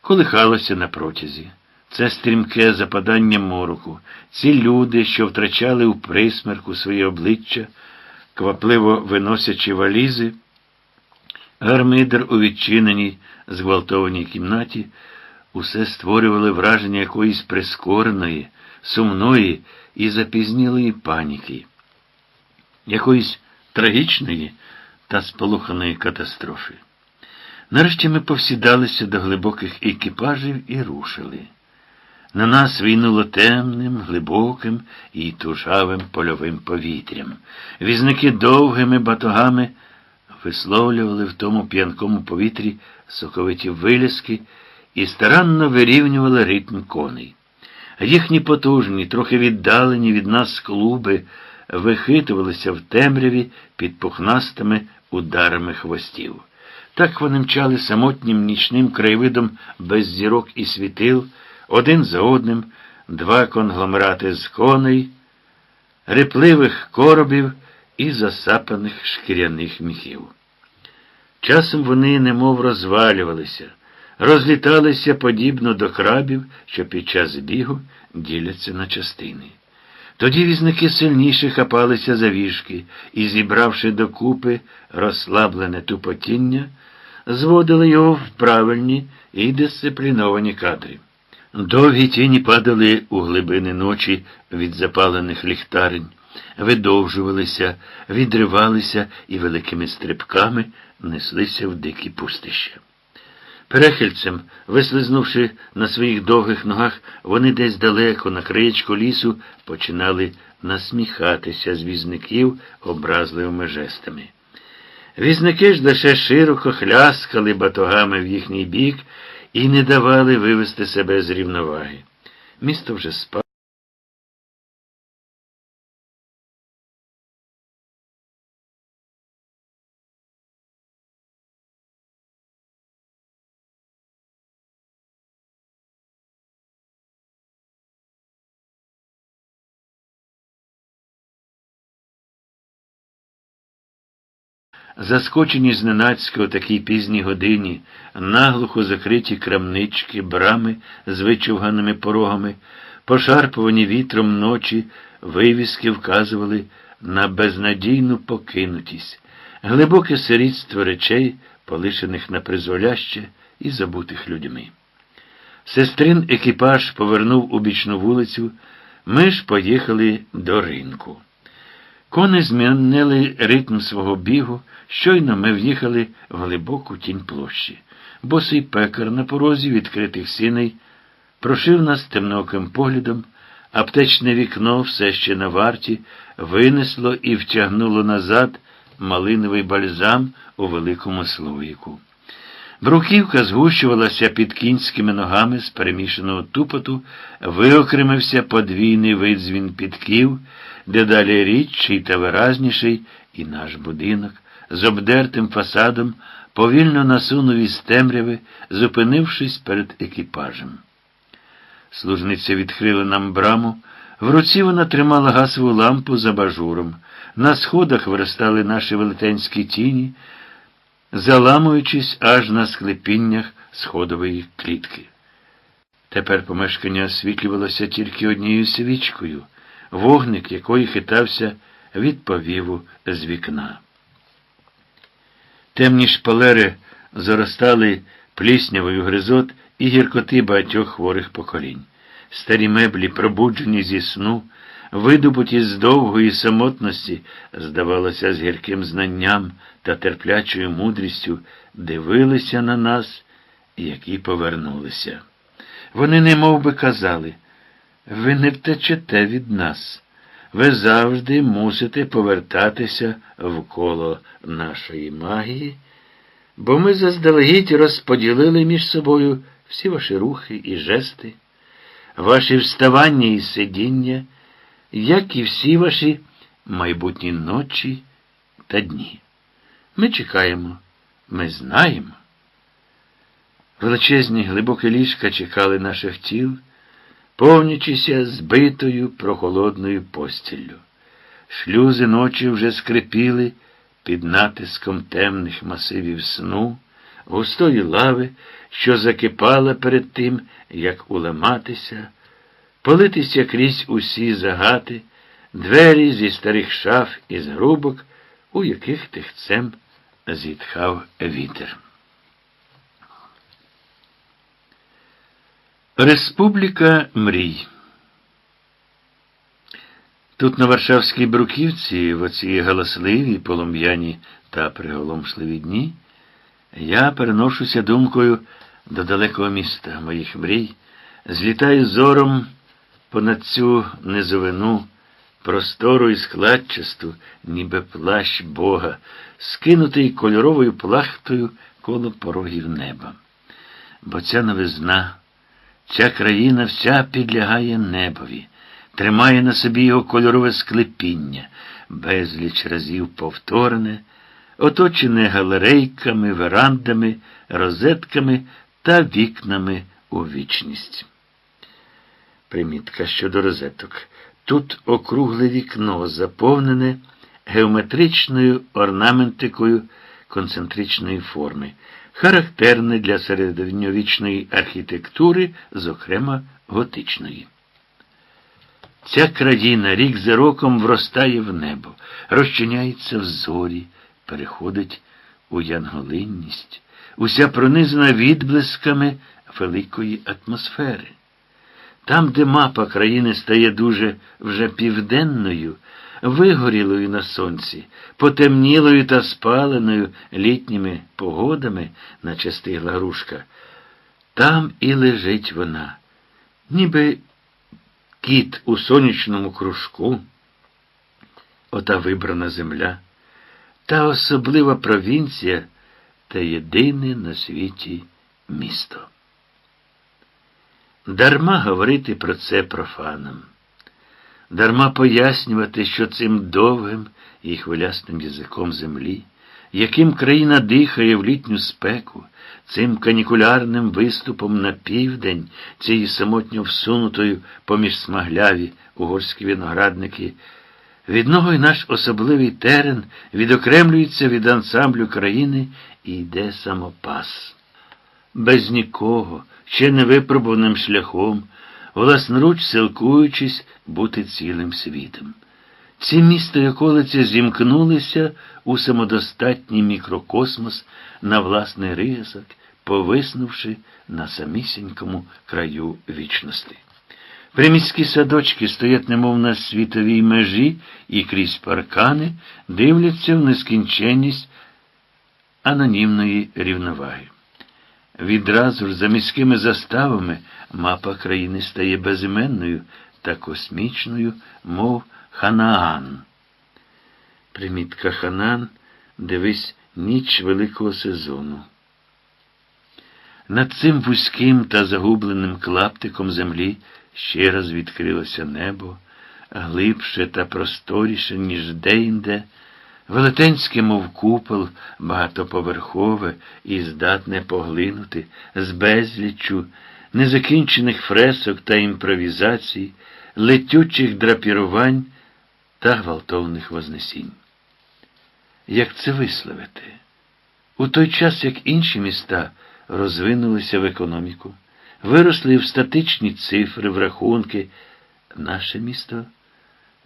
колихалося на протязі. Це стрімке западання мороку, ці люди, що втрачали у присмерку своє обличчя, квапливо виносячи валізи, гармидер у відчиненій, зґвалтованій кімнаті, усе створювали враження якоїсь прискореної, сумної і запізнілої паніки. якоїсь трагічної та сполоханої катастрофи. Нарешті ми повсідалися до глибоких екіпажів і рушили. На нас війнуло темним, глибоким і тужавим польовим повітрям. Візники довгими батогами висловлювали в тому п'янкому повітрі соковиті вилізки і старанно вирівнювали ритм коней. Їхні потужні, трохи віддалені від нас клуби, вихитувалися в темряві під пухнастими ударами хвостів. Так вони мчали самотнім нічним краєвидом без зірок і світил, один за одним, два конгломерати з коней, репливих коробів і засапаних шкіряних міхів. Часом вони немов розвалювалися, розліталися подібно до крабів, що під час бігу діляться на частини. Тоді візники сильніше хапалися за віжки і, зібравши докупи розслаблене тупотіння, зводили його в правильні і дисципліновані кадри. Довгі тіні падали у глибини ночі від запалених ліхтарень, видовжувалися, відривалися і великими стрибками неслися в дикі пустища. Перехильцем, вислизнувши на своїх довгих ногах, вони десь далеко, на краєчку лісу, починали насміхатися з візників образливими жестами. Візники ж лише широко хляскали батогами в їхній бік і не давали вивести себе з рівноваги. Місто вже спало. Заскочені зненацька о такій пізній годині, наглухо закриті крамнички, брами з вичовганими порогами, пошарпувані вітром ночі, вивіски вказували на безнадійну покинутість, глибоке сирітство речей, полишених на призволяще і забутих людьми. Сестрин екіпаж повернув у бічну вулицю, ми ж поїхали до ринку. Кони змінили ритм свого бігу, щойно ми в'їхали в глибоку тінь площі. Босий пекар на порозі відкритих сіней прошив нас темноким поглядом, аптечне вікно все ще на варті, винесло і втягнуло назад малиновий бальзам у великому слоїку. Бруківка згущувалася під кінськими ногами з перемішаного тупоту, виокремився подвійний видзвін підків, дедалі рідший та виразніший, і наш будинок з обдертим фасадом повільно насунув із темряви, зупинившись перед екіпажем. Служниця відкрила нам браму, в руці вона тримала газову лампу за бажуром. На сходах виростали наші велетенські тіні заламуючись аж на склепіннях сходової клітки. Тепер помешкання освітлювалося тільки однією свічкою, вогник якої хитався від повіву з вікна. Темні шпалери заростали пліснявою гризот і гіркоти багатьох хворих поколінь. Старі меблі, пробуджені зі сну, видобуті з довгої самотності, здавалося, з гірким знанням та терплячою мудрістю, дивилися на нас, які повернулися. Вони не би казали, ви не втечете від нас. Ви завжди мусите повертатися в коло нашої магії, бо ми заздалегідь розподілили між собою всі ваші рухи і жести, ваші вставання і сидіння як і всі ваші майбутні ночі та дні. Ми чекаємо, ми знаємо. Величезні глибокі ліжка чекали наших тіл, повнячися збитою прохолодною постіллю. Шлюзи ночі вже скрипіли під натиском темних масивів сну, густої лави, що закипала перед тим, як уламатися политися крізь усі загати, двері зі старих шаф із грубок, у яких тихцем зітхав вітер. Республіка мрій. Тут на Варшавській Бруківці, в оці галасливі, полум'яні та приголомшливі дні, я переношуся думкою до далекого міста моїх мрій, злітаю зором понад цю низовину, простору і складчасту, ніби плащ Бога, скинутий кольоровою плахтою коло порогів неба. Бо ця новизна, ця країна вся підлягає небові, тримає на собі його кольорове склепіння, безліч разів повторене, оточене галерейками, верандами, розетками та вікнами у вічність. Примітка щодо розеток. Тут округле вікно, заповнене геометричною орнаментикою концентричної форми, характерне для середньовічної архітектури, зокрема готичної. Ця країна рік за роком вростає в небо, розчиняється в зорі, переходить у янголинність, уся пронизана відблисками великої атмосфери. Там, де мапа країни стає дуже вже південною, вигорілою на сонці, потемнілою та спаленою літніми погодами, наче стигла грушка, там і лежить вона, ніби кіт у сонячному кружку, ота вибрана земля, та особлива провінція та єдине на світі місто. Дарма говорити про це профанам, дарма пояснювати, що цим довгим і хвилястим язиком землі, яким країна дихає в літню спеку, цим канікулярним виступом на південь, цією самотньо всунутою поміж смагляві угорські виноградники, від нього й наш особливий терен відокремлюється від ансамблю країни і йде самопас. Без нікого ще невипробуваним шляхом, власноруч силкуючись бути цілим світом. Ці міста і околиці зімкнулися у самодостатній мікрокосмос на власний ризок, повиснувши на самісінькому краю вічності. Приміські садочки стоять немов на світовій межі і крізь паркани дивляться в нескінченність анонімної рівноваги. Відразу ж за міськими заставами мапа країни стає безіменною та космічною, мов Ханаан. Примітка Ханан дивись ніч великого сезону. Над цим вузьким та загубленим клаптиком землі ще раз відкрилося небо, глибше та просторіше, ніж деінде, велетенське, мов купол, багатоповерхове і здатне поглинути з безліччю незакінчених фресок та імпровізацій, летючих драпірувань та гвалтовних вознесінь. Як це висловити? У той час, як інші міста розвинулися в економіку, виросли в статичні цифри, в рахунки, наше місто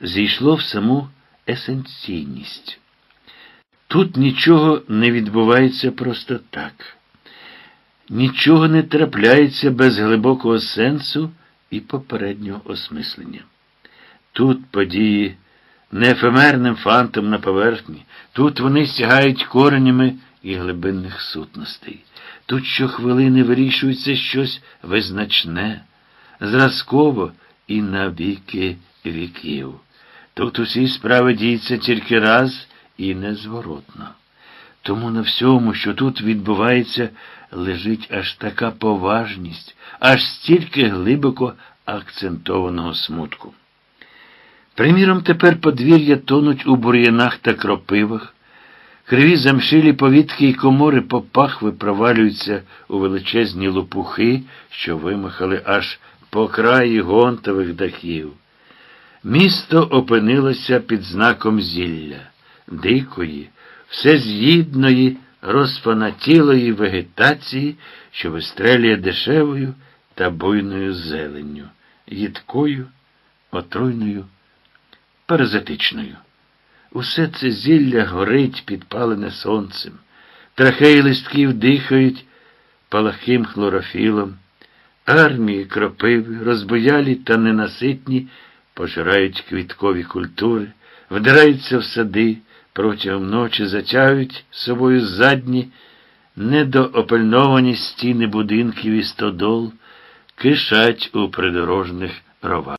зійшло в саму есенційність. Тут нічого не відбувається просто так. Нічого не трапляється без глибокого сенсу і попереднього осмислення. Тут події не ефемерним фантом на поверхні, тут вони сягають коренями і глибинних сутностей. Тут щохвилини вирішується щось визначне, зразково і на віки віків. Тут усі справи діються тільки раз і незворотно. Тому на всьому, що тут відбувається, лежить аж така поважність, аж стільки глибоко акцентованого смутку. Приміром, тепер подвір'я тонуть у бур'янах та кропивах, криві замшилі повітки і комори попахви провалюються у величезні лопухи, що вимахали аж по краї гонтових дахів. Місто опинилося під знаком зілля, дикої, всез'їдної, розфанатілої вегетації, що вистрелює дешевою та буйною зеленню, їдкою, отруйною, паразитичною. Усе це зілля горить, підпалене сонцем, трахеї листків дихають палахим хлорофілом, армії кропиви, розбоялі та ненаситні пожирають квіткові культури, вдираються в сади, протягом ночі затяють собою задні, недоопельновані стіни будинків і стодол, кишать у придорожних ровах.